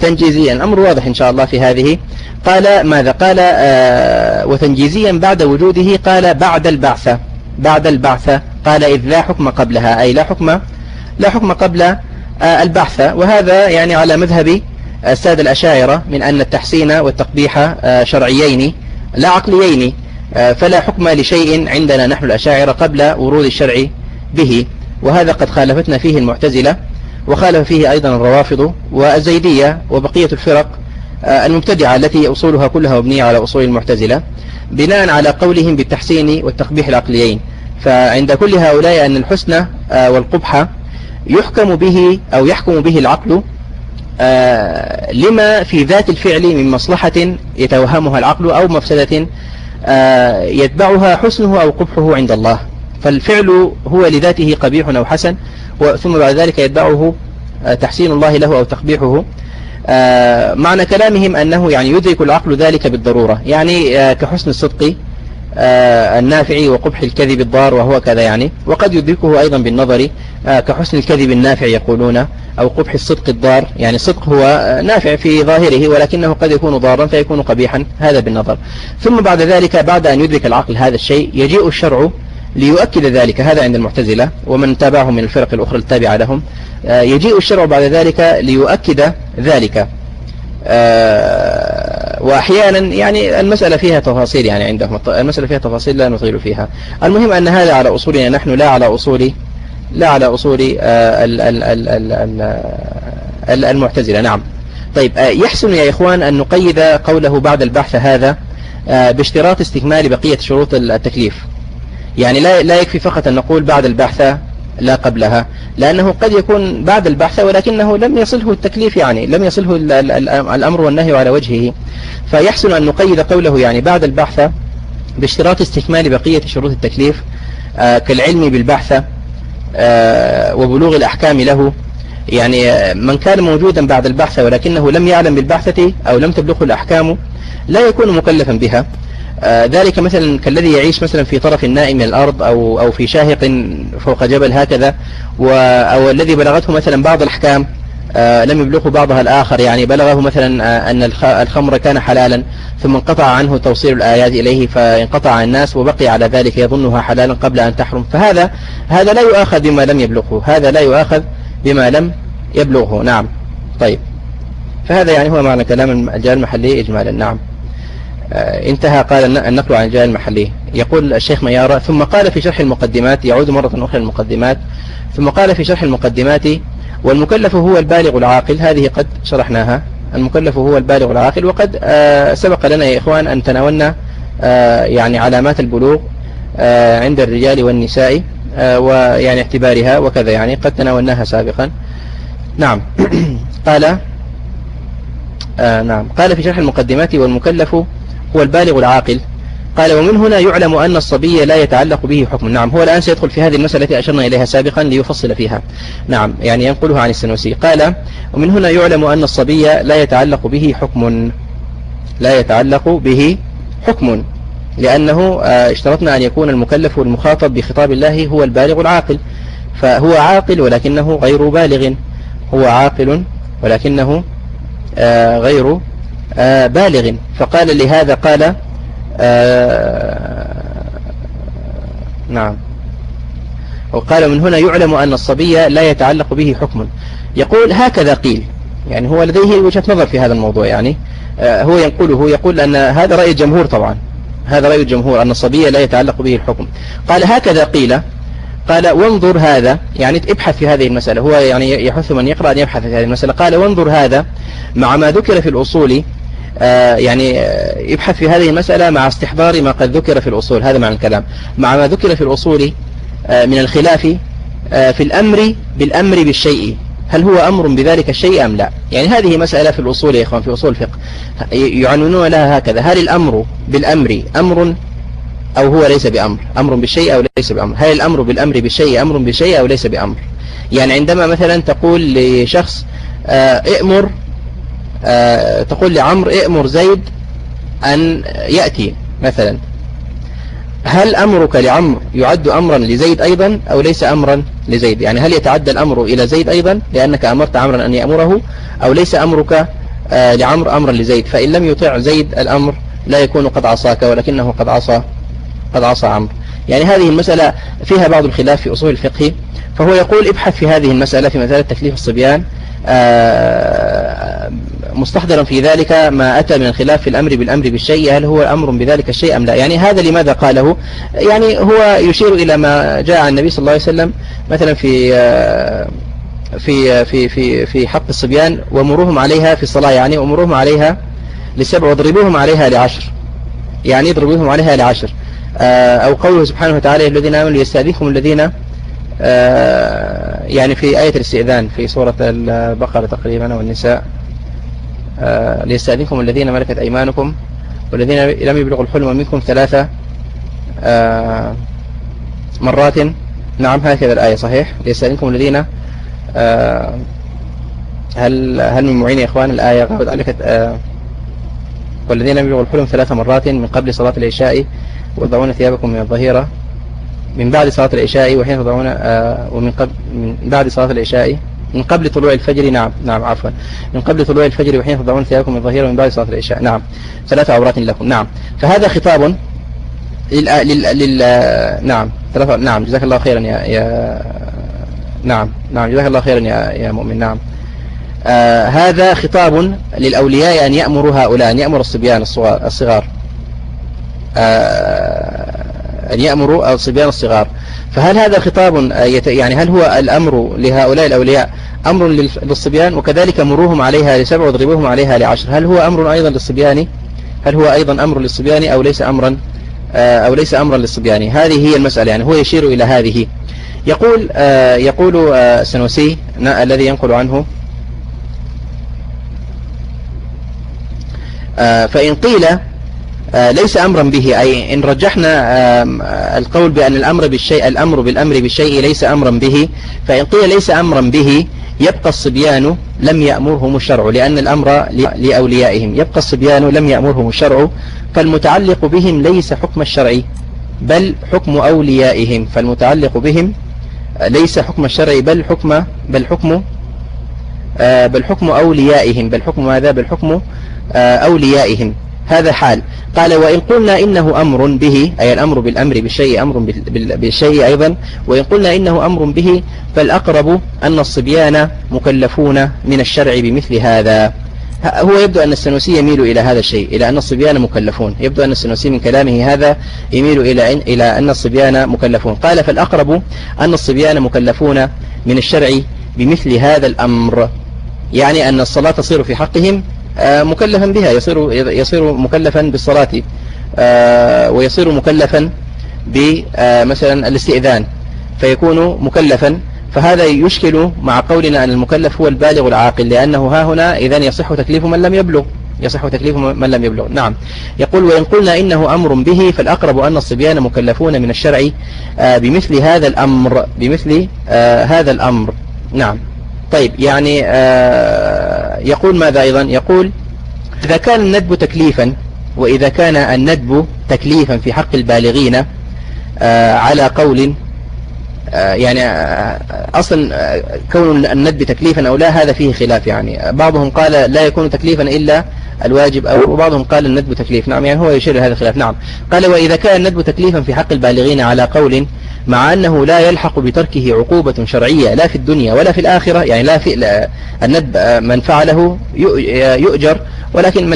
A: تنجيزيا. الأمر واضح إن شاء الله في هذه. قال ماذا؟ قال آه، وتنجيزيا بعد وجوده قال بعد البعثة. بعد البعثة. قال إذ لا حكم قبلها أي لا حكم لا حكم قبل آه، البعثة. وهذا يعني على مذهب السادة الأشاعرة من أن التحسين والتقبيح شرعيين لا عقليين آه، فلا حكم لشيء عندنا نحن الأشاعرة قبل ورود الشرع به. وهذا قد خالفتنا فيه المعتزلة. وخالف فيه أيضا الروافض والزيدية وبقية الفرق آه، المبتدعة التي أصولها كلها مبنية على أصول المعتزلة بناء على قولهم بالتحسين والتقبيح العقليين. فعند كل هؤلاء أن الحسن آه، والقبح يحكم به أو يحكم به العقل لما في ذات الفعل من مصلحة يتوهمها العقل أو مفسدة آه، يتبعها حسنه أو قبحه عند الله. فالفعل هو لذاته قبيح أو حسن ثم بعد ذلك يتبعه آه، تحسين الله له أو تقبيحه. آه، معنى كلامهم أنه يعني يدرك العقل ذلك بالضرورة. يعني كحسن الصدق النافع وقبح الكذب الضار وهو كذا يعني. وقد يدركه أيضا بالنظر كحسن الكذب النافع يقولون أو قبح الصدق الضار. يعني الصدق هو نافع في ظاهره ولكنه قد يكون ضارا فيكون قبيحا. هذا بالنظر. ثم بعد ذلك بعد أن يدرك العقل هذا الشيء يجيء الشرع ليؤكد ذلك. هذا عند المعتزلة ومن تابعهم من الفرق الأخرى التابعة لهم. آه، يجيء الشرع بعد ذلك ليؤكد ذلك. آه، وأحيانا يعني المسألة فيها تفاصيل يعني عندهم. المسألة فيها تفاصيل لا نطيل فيها. المهم أن هذا على أصولنا. نحن لا على أصول لا على أصول آه، المعتزلة. نعم. طيب يحسن يا إخوان أن نقيد قوله بعد البحث هذا باشتراط استكمال بقية شروط التكليف. يعني لا لا يكفي فقط أن نقول بعد البحث لا قبلها لأنه قد يكون بعد البحث ولكنه لم يصله التكليف يعني لم يصله الأمر والنهي على وجهه. فيحسن أن نقيد قوله يعني بعد البحث باشتراط استكمال بقية شروط التكليف كالعلم بالبحث آه، وبلوغ الأحكام له. يعني آه، من كان موجودا بعد البحث ولكنه لم يعلم بالبحثة أو لم تبلغه الأحكام لا يكون مكلفا بها. ذلك مثلا كالذي يعيش مثلا في طرف نائم من الأرض أو, أو في شاهق فوق جبل هكذا أو الذي بلغته مثلا بعض الأحكام آه، لم يبلغه بعضها الآخر. يعني بلغه مثلا آه، أن الخمر كان حلالا ثم انقطع عنه توصيل الآيات إليه فانقطع الناس وبقي على ذلك يظنها حلالا قبل أن تحرم. فهذا هذا لا يؤاخذ بما لم يبلغه. هذا لا يؤاخذ بما لم يبلغه. نعم. طيب. فهذا يعني هو معنى كلام الجهل المحلي إجمالا. نعم. آه، انتهى قال النقل عن الجهل المحلي. يقول الشيخ ميارة ثم قال في شرح المقدمات يعود مرة أخرى المقدمات ثم قال في شرح المقدمات والمكلف هو البالغ العاقل. هذه قد شرحناها. المكلف هو البالغ العاقل وقد آه، سبق لنا يا إخوان أن تناولنا آه، يعني علامات البلوغ آه، عند الرجال والنساء ويعني اعتبارها وكذا يعني قد تناولناها سابقا. نعم. (coughs) قال نعم. قال في شرح المقدمات والمكلف هو البالغ العاقل. قال ومن هنا يعلم أن الصبي لا يتعلق به حكم. نعم هو الآن سيدخل في هذه المسألة التي أشرنا إليها سابقا ليفصل فيها. نعم يعني ينقلها عن السنوسي. قال ومن هنا يعلم أن الصبي لا يتعلق به حكم. لا يتعلق به حكم لأنه آه، اشترطنا أن يكون المكلف المخاطب بخطاب الله هو البالغ العاقل. فهو عاقل ولكنه غير بالغ. هو عاقل ولكنه آه، غير بالغ. فقال لهذا قال آه، نعم. وقال من هنا يعلم أن الصبي لا يتعلق به حكم. يقول هكذا قيل. يعني هو لديه وجهة نظر في هذا الموضوع يعني آه، هو ينقله يقول أن هذا رأي الجمهور طبعا. هذا رأي الجمهور أن الصبي لا يتعلق به الحكم. قال هكذا قيل. قال وانظر هذا. يعني ابحث في هذه المسألة. هو يعني يحث من يقرأ أن يبحث في هذه المسألة. قال وانظر هذا مع ما ذكر في الأصول آه، يعني آه، يبحث في هذه المسألة مع استحضار ما قد ذكر في الأصول. هذا معنى الكلام. مع ما ذكر في الأصول آه، من الخلاف في الأمر بالأمر بالشيء. هل هو أمر بذلك الشيء أم لا؟ يعني هذه مسألة في الأصول يا إخوان في أصول الفقه. يعنونون لها هكذا. هل الأمر بالأمر أمر أو هو ليس بأمر؟ أمر بالشيء أو ليس بأمر؟ هل الأمر بالأمر بالشيء أمر بالشيء أو ليس بأمر؟ يعني عندما مثلا تقول لشخص ائمر آه، تقول لعمر ائمر زيد أن يأتي مثلا. هل أمرك لعمر يعد أمرا لزيد أيضا أو ليس أمرا لزيد؟ يعني هل يتعدى الأمر إلى زيد أيضا لأنك أمرت عمرا أن يأمره أو ليس أمرك آه، لعمر أمرا لزيد؟ فإن لم يطيع زيد الأمر لا يكون قد عصاك ولكنه قد عصى قد عصى عمرو. يعني هذه المسألة فيها بعض الخلاف في أصول الفقه. فهو يقول ابحث في هذه المسألة في مسألة تكليف الصبيان آه، مستحضرا في ذلك ما أتى من الخلاف في الأمر بالأمر بالشيء. هل هو أمر بذلك الشيء أم لا؟ يعني هذا لماذا قاله؟ يعني هو يشير إلى ما جاء عن النبي صلى الله عليه وسلم مثلا في آه، في في في في حق الصبيان ومروهم عليها في الصلاة. يعني ومروهم عليها لسبع واضربوهم عليها لعشر. يعني اضربوهم عليها لعشر. آه، أو قوله سبحانه وتعالى الذين آمنوا يستأذنكم الذين يعني في آية الاستئذان في سورة البقرة تقريبا والنساء. آه، ليستأذنكم الذين ملكت أيمانكم والذين لم يبلغوا الحلم منكم ثلاثة آه، مرات. نعم هكذا الآية صحيح. ليستأذنكم الذين آه، هل هل من معين يا إخوان؟ الآية قد عليك والذين لم يبلغوا الحلم ثلاث مرات من قبل صلاة العشاء وضعون ثيابكم من الظهيرة. من بعد صلاة العشاء وحين تضعون ومن قبل من بعد صلاة العشاء من قبل طلوع الفجر نعم نعم عفوا. من قبل طلوع الفجر وحين تضعون ثيابكم الظهيرة من بعد صلاة العشاء نعم. ثلاث عورات لكم نعم. فهذا خطاب لل لل, لل... نعم. ثلاثة نعم. جزاك الله خيرا يا يا نعم نعم. جزاك الله خيرا يا يا مؤمن نعم. آه هذا خطاب للأولياء أن يأمروا هؤلاء أن يأمر الصبيان الصغار الصغار. آه أن يأمروا الصبيان الصغار. فهل هذا خطاب يعني هل هو الأمر لهؤلاء الأولياء أمر للصبيان وكذلك مروهم عليها لسبع وضربوهم عليها لعشر؟ هل هو أمر أيضا للصبيان؟ هل هو أيضا أمر للصبيان أو ليس أمرا؟ آه، أو ليس أمرا للصبيان؟ هذه هي المسألة يعني هو يشير إلى هذه. يقول آه، يقول آه، سنوسي الذي ينقل عنه فإن قيل آه، ليس أمرا به. أي إن رجحنا القول بأن الأمر بالشيء الأمر بالأمر بالشيء ليس أمرا به فإن قيل ليس أمرا به يبقى الصبيان لم يأمرهم الشرع لأن الأمر لأوليائهم. يبقى الصبيان لم يأمرهم الشرع فالمتعلق بهم ليس حكم الشرع بل حكم أوليائهم. فالمتعلق بهم ليس حكم الشرع بل حكم بل حكم آه، بل حكم أوليائهم. بل حكم ماذا؟ بل حكم آه، أوليائهم. هذا حال. قال وإن قلنا إنه أمر به أي الأمر بالأمر بالشيء أمر بالشيء أيضا وإن قلنا إنه أمر به فالأقرب أن الصبيان مكلفون من الشرع بمثل هذا. هو يبدو أن السنوسي يميل إلى هذا الشيء إلى أن الصبيان مكلفون. يبدو أن السنوسي من كلامه هذا يميل إلى إلى أن الصبيان مكلفون. قال فالأقرب أن الصبيان مكلفون من الشرع بمثل هذا الأمر. يعني أن الصلاة تصير في حقهم مكلفا بها يصير يصير مكلفا بالصلاة آه، ويصير مكلفا بمثلا الاستئذان فيكون مكلفا. فهذا يشكل مع قولنا أن المكلف هو البالغ العاقل لأنه ها هنا إذا يصح تكليف من لم يبلغ. يصح تكليف من لم يبلغ. نعم. يقول وإن قلنا إنه أمر به فالأقرب أن الصبيان مكلفون من الشرع آه، بمثل هذا الأمر بمثل هذا الأمر. نعم. طيب يعني آه يقول ماذا أيضا؟ يقول إذا كان الندب تكليفا وإذا كان الندب تكليفا في حق البالغين آه على قول آه يعني أصلا كون الندب تكليفا أو لا هذا فيه خلاف يعني. بعضهم قال لا يكون تكليفا إلا الواجب أو وبعضهم قال الندب تكليف. نعم يعني هو يشير لهذا الخلاف. نعم. قال وإذا كان الندب تكليفا في حق البالغين على قول مع أنه لا يلحق بتركه عقوبة شرعية لا في الدنيا ولا في الآخرة يعني لا في الندب من فعله يؤجر ولكن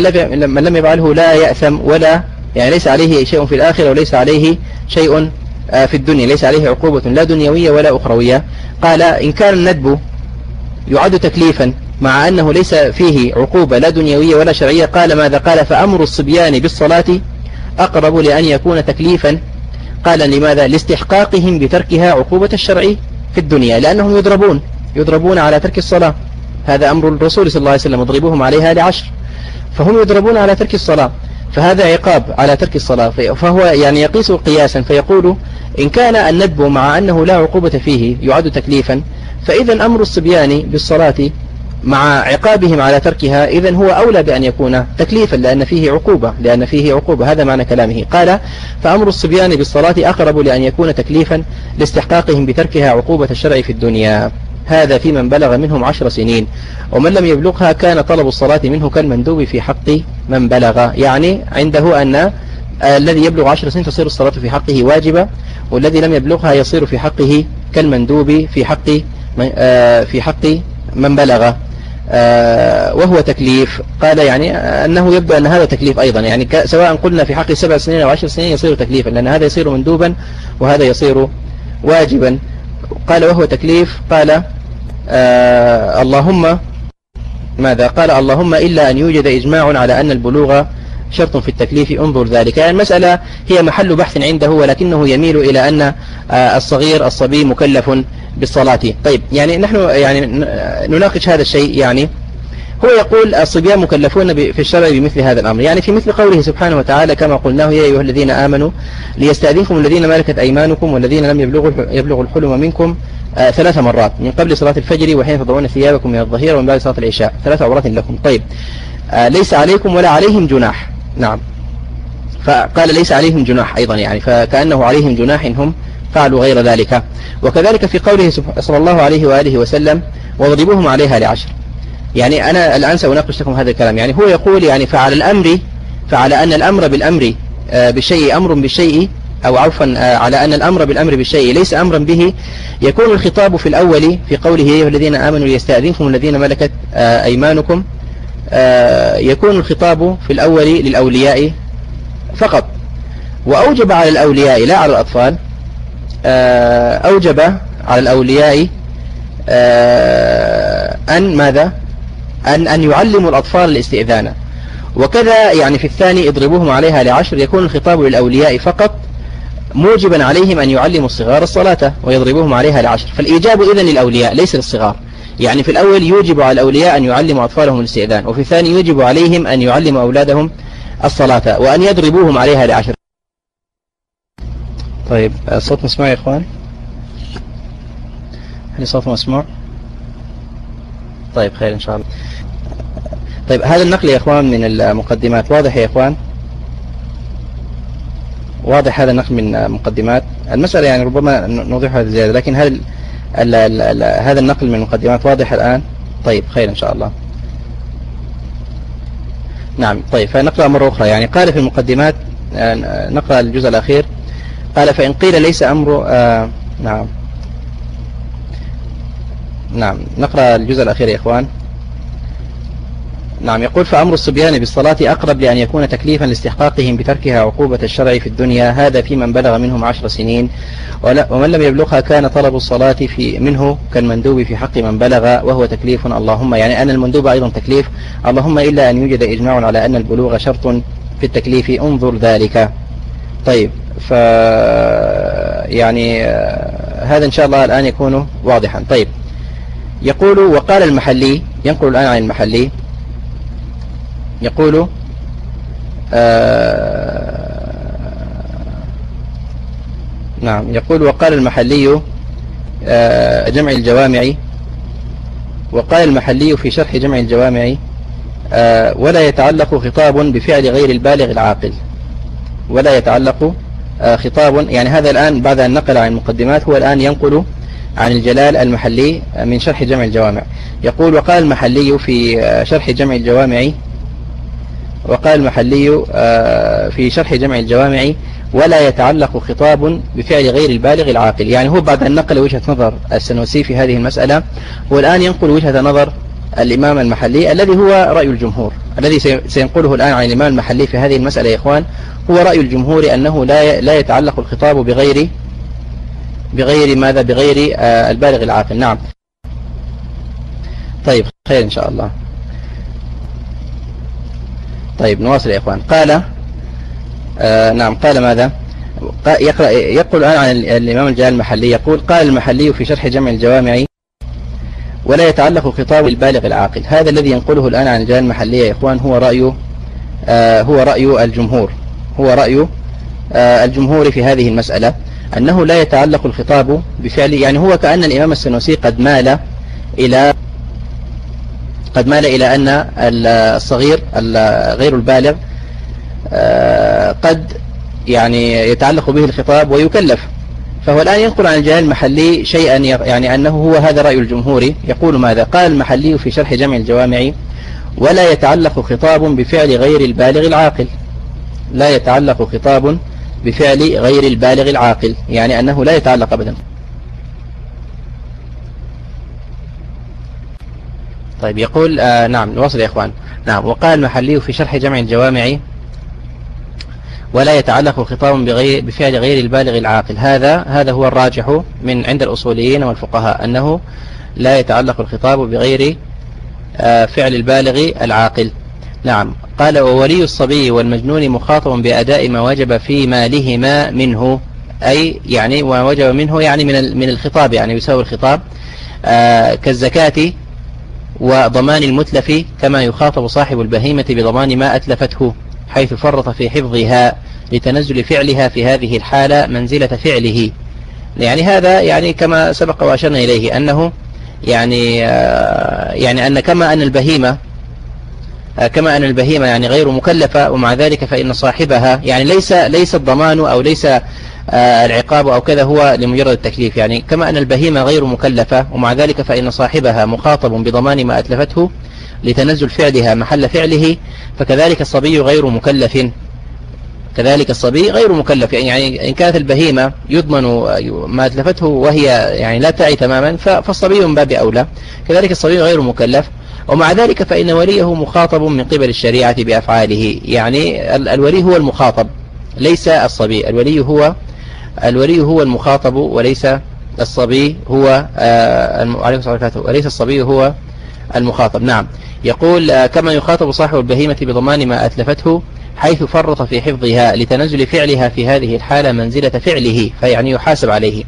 A: من لم يفعله لا يأثم ولا يعني ليس عليه شيء في الآخرة وليس عليه شيء آه، في الدنيا ليس عليه عقوبة لا دنيوية ولا أخروية. قال إن كان الندب يعد تكليفا مع أنه ليس فيه عقوبة لا دنيوية ولا شرعية. قال ماذا؟ قال فأمر الصبيان بالصلاة أقرب لأن يكون تكليفا. قال لماذا؟ لاستحقاقهم بتركها عقوبة الشرع في الدنيا لأنهم يضربون يضربون على ترك الصلاة. هذا أمر الرسول صلى الله عليه وسلم اضربوهم عليها لعشر. فهم يضربون على ترك الصلاة فهذا عقاب على ترك الصلاة. فهو يعني يقيس قياسا فيقول إن كان الندب مع أنه لا عقوبة فيه يعد تكليفا فإذا أمر الصبيان بالصلاة مع عقابهم على تركها إذا هو أولى بأن يكون تكليفا لأن فيه عقوبة لأن فيه عقوبة. هذا معنى كلامه. قال فأمر الصبيان بالصلاة أقرب لأن يكون تكليفا لاستحقاقهم بتركها عقوبة الشرع في الدنيا. هذا في من بلغ منهم عشر سنين. ومن لم يبلغها كان طلب الصلاة منه كالمندوب في حق من بلغ. يعني عنده أن الذي يبلغ عشر سنين تصير الصلاة في حقه واجبة والذي لم يبلغها يصير في حقه كالمندوب في حق آه، في حق من بلغ. وهو تكليف. قال يعني أنه يبدو أن هذا تكليف أيضا. يعني سواء قلنا في حق سبع سنين أو عشر سنين يصير تكليفا لأن هذا يصير مندوبا وهذا يصير واجبا. قال وهو تكليف قال آه اللهم ماذا؟ قال اللهم إلا أن يوجد إجماع على أن البلوغ شرط في التكليف انظر ذلك. يعني المسألة هي محل بحث عنده ولكنه يميل إلى أن آه، الصغير الصبي مكلف بالصلاة. طيب يعني نحن يعني نناقش هذا الشيء. يعني هو يقول الصبيان مكلفون في الشرع بمثل هذا الأمر. يعني في مثل قوله سبحانه وتعالى كما قلناه يا أيها الذين آمنوا ليستأذنكم الذين ملكت أيمانكم والذين لم يبلغوا يبلغوا الحلم منكم آه ثلاث مرات. من قبل صلاة الفجر وحين تضعون ثيابكم من الظهيرة ومن بعد صلاة العشاء. ثلاث عورات لكم. طيب آه ليس عليكم ولا عليهم جناح. نعم. فقال ليس عليهم جناح أيضا يعني فكأنه عليهم جناح هم فعلوا غير ذلك. وكذلك في قوله صلى الله عليه وآله وسلم واضربوهم عليها لعشر. يعني أنا الآن سأناقش لكم هذا الكلام. يعني هو يقول يعني فعلى الأمر فعلى أن الأمر بالأمر آه، بشيء أمر بالشيء أو عفوا آه، على أن الأمر بالأمر بالشيء ليس أمرا به يكون الخطاب في الأول في قوله يا أيها الذين آمنوا ليستأذنكم الذين ملكت آه، أيمانكم يكون الخطاب في الأول للأولياء فقط. وأوجب على الأولياء لا على الأطفال أوجب على الأولياء أن ماذا؟ أن, أن يعلموا الأطفال الاستئذان. وكذا يعني في الثاني اضربوهم عليها لعشر يكون الخطاب للأولياء فقط موجبا عليهم أن يعلموا الصغار الصلاة ويضربوهم عليها لعشر. فالإيجاب إذن للأولياء ليس للصغار. يعني في الأول يوجب على الأولياء أن يعلموا أطفالهم الاستئذان وفي الثاني يوجب عليهم أن يعلموا أولادهم الصلاة وأن يضربوهم عليها لعشر. طيب الصوت مسموع يا إخوان؟ هل الصوت مسموع؟ طيب خير إن شاء الله. طيب هذا النقل يا إخوان من المقدمات واضح يا إخوان؟ واضح هذا النقل من المقدمات. المسألة يعني ربما نوضحها زيادة لكن هل ال ال ال هذا النقل من المقدمات واضح الآن؟ طيب خير إن شاء الله. نعم طيب فنقرأ مرة أخرى. يعني قال في المقدمات آه، نقرأ الجزء الأخير. قال فإن قيل ليس أمر آه نعم. نعم نقرأ الجزء الأخير يا إخوان. نعم يقول فأمر الصبيان بالصلاة أقرب لأن يكون تكليفا لاستحقاقهم بتركها عقوبة الشرع في الدنيا هذا في من بلغ منهم عشر سنين. ومن لم يبلغها كان طلب الصلاة في منه كالمندوب في حق من بلغ وهو تكليف. اللهم يعني أن المندوب أيضا تكليف. اللهم إلا أن يوجد إجماع على أن البلوغ شرط في التكليف. انظر ذلك. طيب ف يعني هذا إن شاء الله الآن يكون واضحا. طيب يقول وقال المحلي ينقل الآن عن المحلي يقول آه نعم يقول وقال المحلي آه جمع الجوامع وقال المحلي في شرح جمع الجوامع آه ولا يتعلق خطاب بفعل غير البالغ العاقل. ولا يتعلق خطاب يعني هذا الآن بعد أن نقل عن المقدمات هو الآن ينقل عن الجلال المحلي من شرح جمع الجوامع. يقول وقال المحلي في شرح جمع الجوامع وقال المحلي آه، في شرح جمع الجوامع ولا يتعلق خطاب بفعل غير البالغ العاقل. يعني هو بعد أن نقل وجهة نظر السنوسي في هذه المسألة هو الآن ينقل وجهة نظر الإمام المحلي الذي هو رأي الجمهور. الذي سينقله الآن عن الإمام المحلي في هذه المسألة يا إخوان هو رأي الجمهور أنه لا لا يتعلق الخطاب بغير بغير ماذا؟ بغير آه، البالغ العاقل. نعم. طيب خير إن شاء الله. طيب نواصل يا إخوان. قال آه نعم قال ماذا؟ يقرأ يقول الآن عن الإمام الجلال المحلي يقول قال المحلي في شرح جمع الجوامع ولا يتعلق خطاب البالغ العاقل. هذا الذي ينقله الآن عن الجلال المحلي يا إخوان هو رأي آه هو رأي الجمهور. هو رأي آه الجمهور في هذه المسألة أنه لا يتعلق الخطاب بفعل يعني هو كأن الإمام السنوسي قد مال إلى قد مال إلى أن الصغير غير البالغ آه، قد يعني يتعلق به الخطاب ويكلف. فهو الآن ينقل عن الجلال المحلي شيئا يعني أنه هو هذا رأي الجمهور. يقول ماذا؟ قال المحلي في شرح جمع الجوامع ولا يتعلق خطاب بفعل غير البالغ العاقل. لا يتعلق خطاب بفعل غير البالغ العاقل يعني أنه لا يتعلق أبدا. طيب يقول آه نعم نواصل يا إخوان. نعم وقال المحلي في شرح جمع الجوامع ولا يتعلق خطاب بغير بفعل غير البالغ العاقل. هذا هذا هو الراجح من عند الأصوليين والفقهاء أنه لا يتعلق الخطاب بغير آه فعل البالغ العاقل. نعم قال وولي الصبي والمجنون مخاطب بأداء ما وجب في مالهما منه. أي يعني ما وجب منه يعني من من الخطاب يعني يساوي الخطاب. آه كالزكاة وضمان المتلف كما يخاطب صاحب البهيمة بضمان ما أتلفته حيث فرط في حفظها لتنزل فعلها في هذه الحالة منزلة فعله. يعني هذا يعني كما سبق وأشرنا إليه أنه يعني آه، يعني أن كما أن البهيمة كما أن البهيمة يعني غير مكلفة ومع ذلك فإن صاحبها يعني ليس ليس الضمان أو ليس آه، العقاب أو كذا هو لمجرد التكليف. يعني كما أن البهيمة غير مكلفة ومع ذلك فإن صاحبها مخاطب بضمان ما أتلفته لتنزل فعلها محل فعله فكذلك الصبي غير مكلف. كذلك الصبي غير مكلف. يعني إن كانت البهيمة يضمن ما أتلفته وهي يعني لا تعي تماما فالصبي من باب أولى. كذلك الصبي غير مكلف. ومع ذلك فإن وليه مخاطب من قبل الشريعة بأفعاله. يعني الولي هو المخاطب ليس الصبي. الولي هو الولي هو المخاطب وليس الصبي هو آه، عليه الصلاة والسلام. وليس الصبي هو المخاطب. نعم. يقول آه، كما يخاطب صاحب البهيمة بضمان ما أتلفته حيث فرط في حفظها لتنزل فعلها في هذه الحالة منزلة فعله فيعني يحاسب عليه.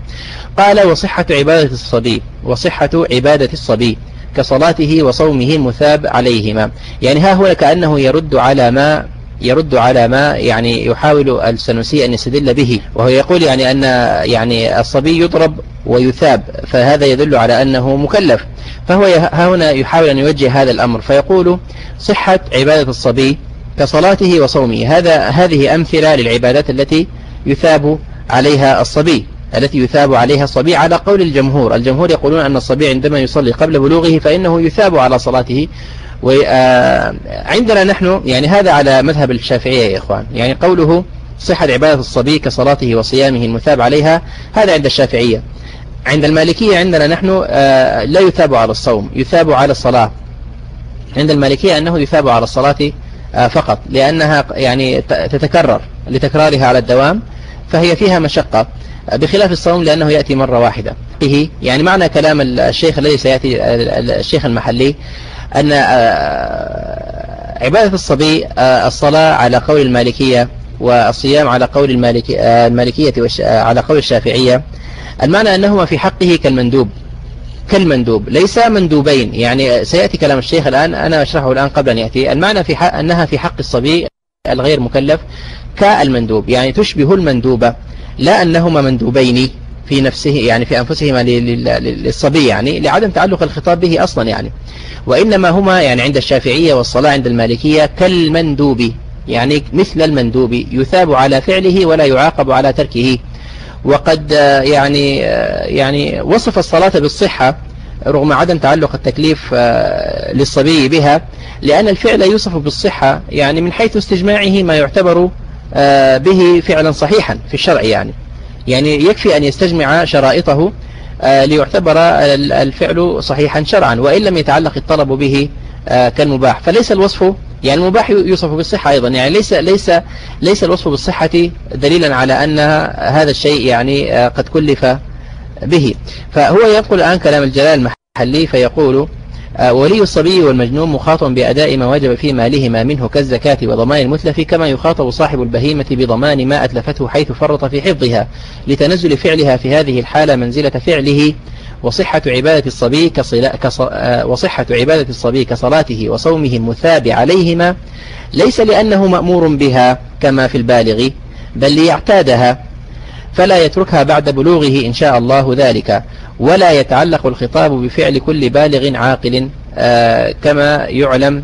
A: قال وصحة عبادة الصبي وصحة عبادة الصبي كصلاته وصومه المثاب عليهما. يعني ها هنا كأنه يرد على ما يرد على ما يعني يحاول السنوسي أن يستدل به. وهو يقول يعني أن يعني الصبي يضرب ويثاب فهذا يدل على أنه مكلف. فهو هنا يحاول أن يوجه هذا الأمر فيقول صحة عبادة الصبي كصلاته وصومه. هذا هذه أمثلة للعبادات التي يثاب عليها الصبي التي يثاب عليها الصبي على قول الجمهور. الجمهور يقولون أن الصبي عندما يصلي قبل بلوغه فإنه يثاب على صلاته. وعندنا نحن يعني هذا على مذهب الشافعية يا إخوان. يعني قوله صحة عبادة الصبي كصلاته وصيامه المثاب عليها هذا عند الشافعية. عند المالكية عندنا نحن آه، لا يثاب على الصوم يثاب على الصلاة. عند المالكية أنه يثاب على الصلاة آه، فقط لأنها يعني تتكرر لتكرارها على الدوام فهي فيها مشقة بخلاف الصوم لأنه يأتي مرة واحدة. يعني معنى كلام الشيخ الذي سيأتي الشيخ المحلي أن آه، عبادة الصبي الصلاة على قول المالكية والصيام على قول المالكية على قول الشافعية. المعنى أنهما في حقه كالمندوب. كالمندوب ليس مندوبين. يعني سيأتي كلام الشيخ الآن أنا أشرحه الآن قبل أن يأتي. المعنى في حق أنها في حق الصبي الغير مكلف كالمندوب. يعني تشبه المندوبة لا أنهما مندوبين في نفسه يعني في أنفسهما للصبي يعني لعدم تعلق الخطاب به أصلا يعني. وإنما هما يعني عند الشافعية والصلاة عند المالكية كالمندوب. يعني مثل المندوب يثاب على فعله ولا يعاقب على تركه. وقد آه، يعني آه، يعني وصف الصلاة بالصحة رغم عدم تعلق التكليف آه، للصبي بها لأن الفعل يوصف بالصحة يعني من حيث استجماعه ما يعتبر به فعلا صحيحا في الشرع يعني. يعني يكفي أن يستجمع شرائطه ليعتبر الفعل صحيحا شرعا وإن لم يتعلق الطلب به كالمباح. فليس الوصف يعني المباح يوصف بالصحة أيضا. يعني ليس ليس ليس الوصف بالصحة دليلا على أن هذا الشيء يعني آه، قد كلف به. فهو ينقل الآن كلام الجلال المحلي فيقول آه، ولي الصبي والمجنون مخاطب بأداء ما وجب في مالهما منه كالزكاة وضمان المتلف كما يخاطب صاحب البهيمة بضمان ما أتلفته حيث فرط في حفظها لتنزل فعلها في هذه الحالة منزلة فعله وصحة عبادة الصبي كصلا كص... آه، وصحة عبادة الصبي كصلاته وصومه المثاب عليهما ليس لأنه مأمور بها كما في البالغ بل ليعتادها فلا يتركها بعد بلوغه إن شاء الله ذلك ولا يتعلق الخطاب بفعل كل بالغ عاقل آه كما يعلم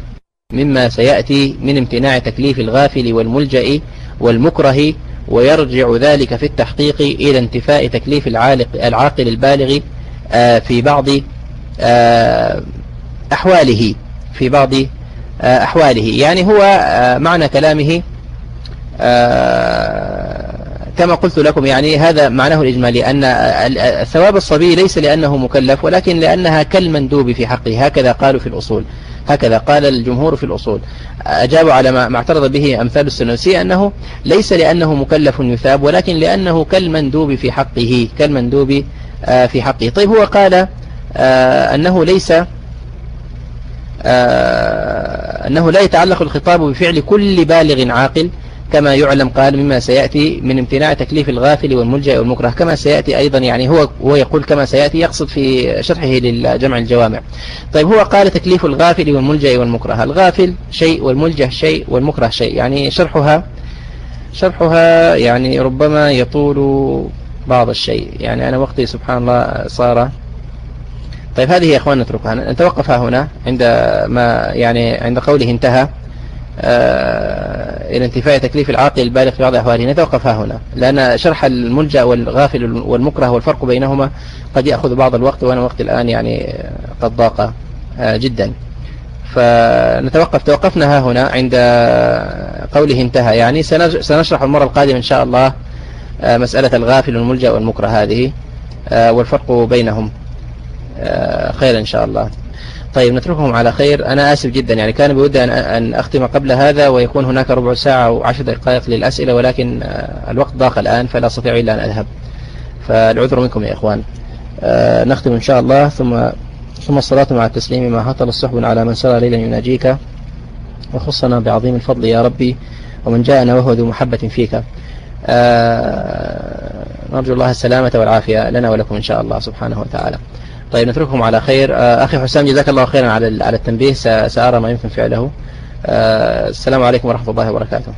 A: مما سيأتي من امتناع تكليف الغافل والملجأ والمكره ويرجع ذلك في التحقيق إلى انتفاء تكليف العاقل البالغ في بعض آه، أحواله في بعض آه، أحواله. يعني هو معنى كلامه كما قلت لكم يعني هذا معناه الإجمالي أن ثواب الصبي ليس لأنه مكلف ولكن لأنها كالمندوب في حقه. هكذا قالوا في الأصول هكذا قال الجمهور في الأصول. أجابوا على ما اعترض به أمثال السنوسي أنه ليس لأنه مكلف يثاب ولكن لأنه كالمندوب في حقه كالمندوب آه، في حقه. طيب هو قال آه، أنه ليس آه، أنه لا يتعلق الخطاب بفعل كل بالغ عاقل كما يعلم قال مما سيأتي من امتناع تكليف الغافل والملجأ والمكره كما سيأتي أيضا يعني هو هو يقول كما سيأتي يقصد في شرحه للجمع الجوامع. طيب هو قال تكليف الغافل والملجأ والمكره. الغافل شيء والملجأ شيء والمكره شيء يعني شرحها شرحها يعني ربما يطول بعض الشيء. يعني أنا وقتي سبحان الله صار طيب هذه يا أخوان نتركها. نتوقف هنا عند ما يعني عند قوله انتهى آه، إلى انتفاء تكليف العاقل البالغ في بعض أحواله. نتوقف هنا لأن شرح الملجأ والغافل والمكره والفرق بينهما قد يأخذ بعض الوقت وأنا وقت الآن يعني قد ضاق آه، جدا. فنتوقف. توقفنا هنا عند قوله انتهى. يعني سنشرح المرة القادمة إن شاء الله مسألة الغافل والملجأ والمكره هذه آه، والفرق بينهم. آه، خير إن شاء الله. طيب نتركهم على خير. أنا آسف جدا. يعني كان بودي أن أختم قبل هذا ويكون هناك ربع ساعة أو عشر دقائق للأسئلة ولكن الوقت ضاق الآن فلا أستطيع إلا أن أذهب. فالعذر منكم يا إخوان. نختم إن شاء الله ثم ثم الصلاة مع التسليم. ما هطل الصحب على من سرى ليلا يناجيك وخصنا بعظيم الفضل يا ربي ومن جاءنا وهو ذو محبة فيك. آه، نرجو الله السلامة والعافية لنا ولكم إن شاء الله سبحانه وتعالى. طيب نترككم على خير. آه، أخي حسام جزاك الله خيرا على على التنبيه. سأرى ما يمكن فعله. السلام عليكم ورحمة الله وبركاته.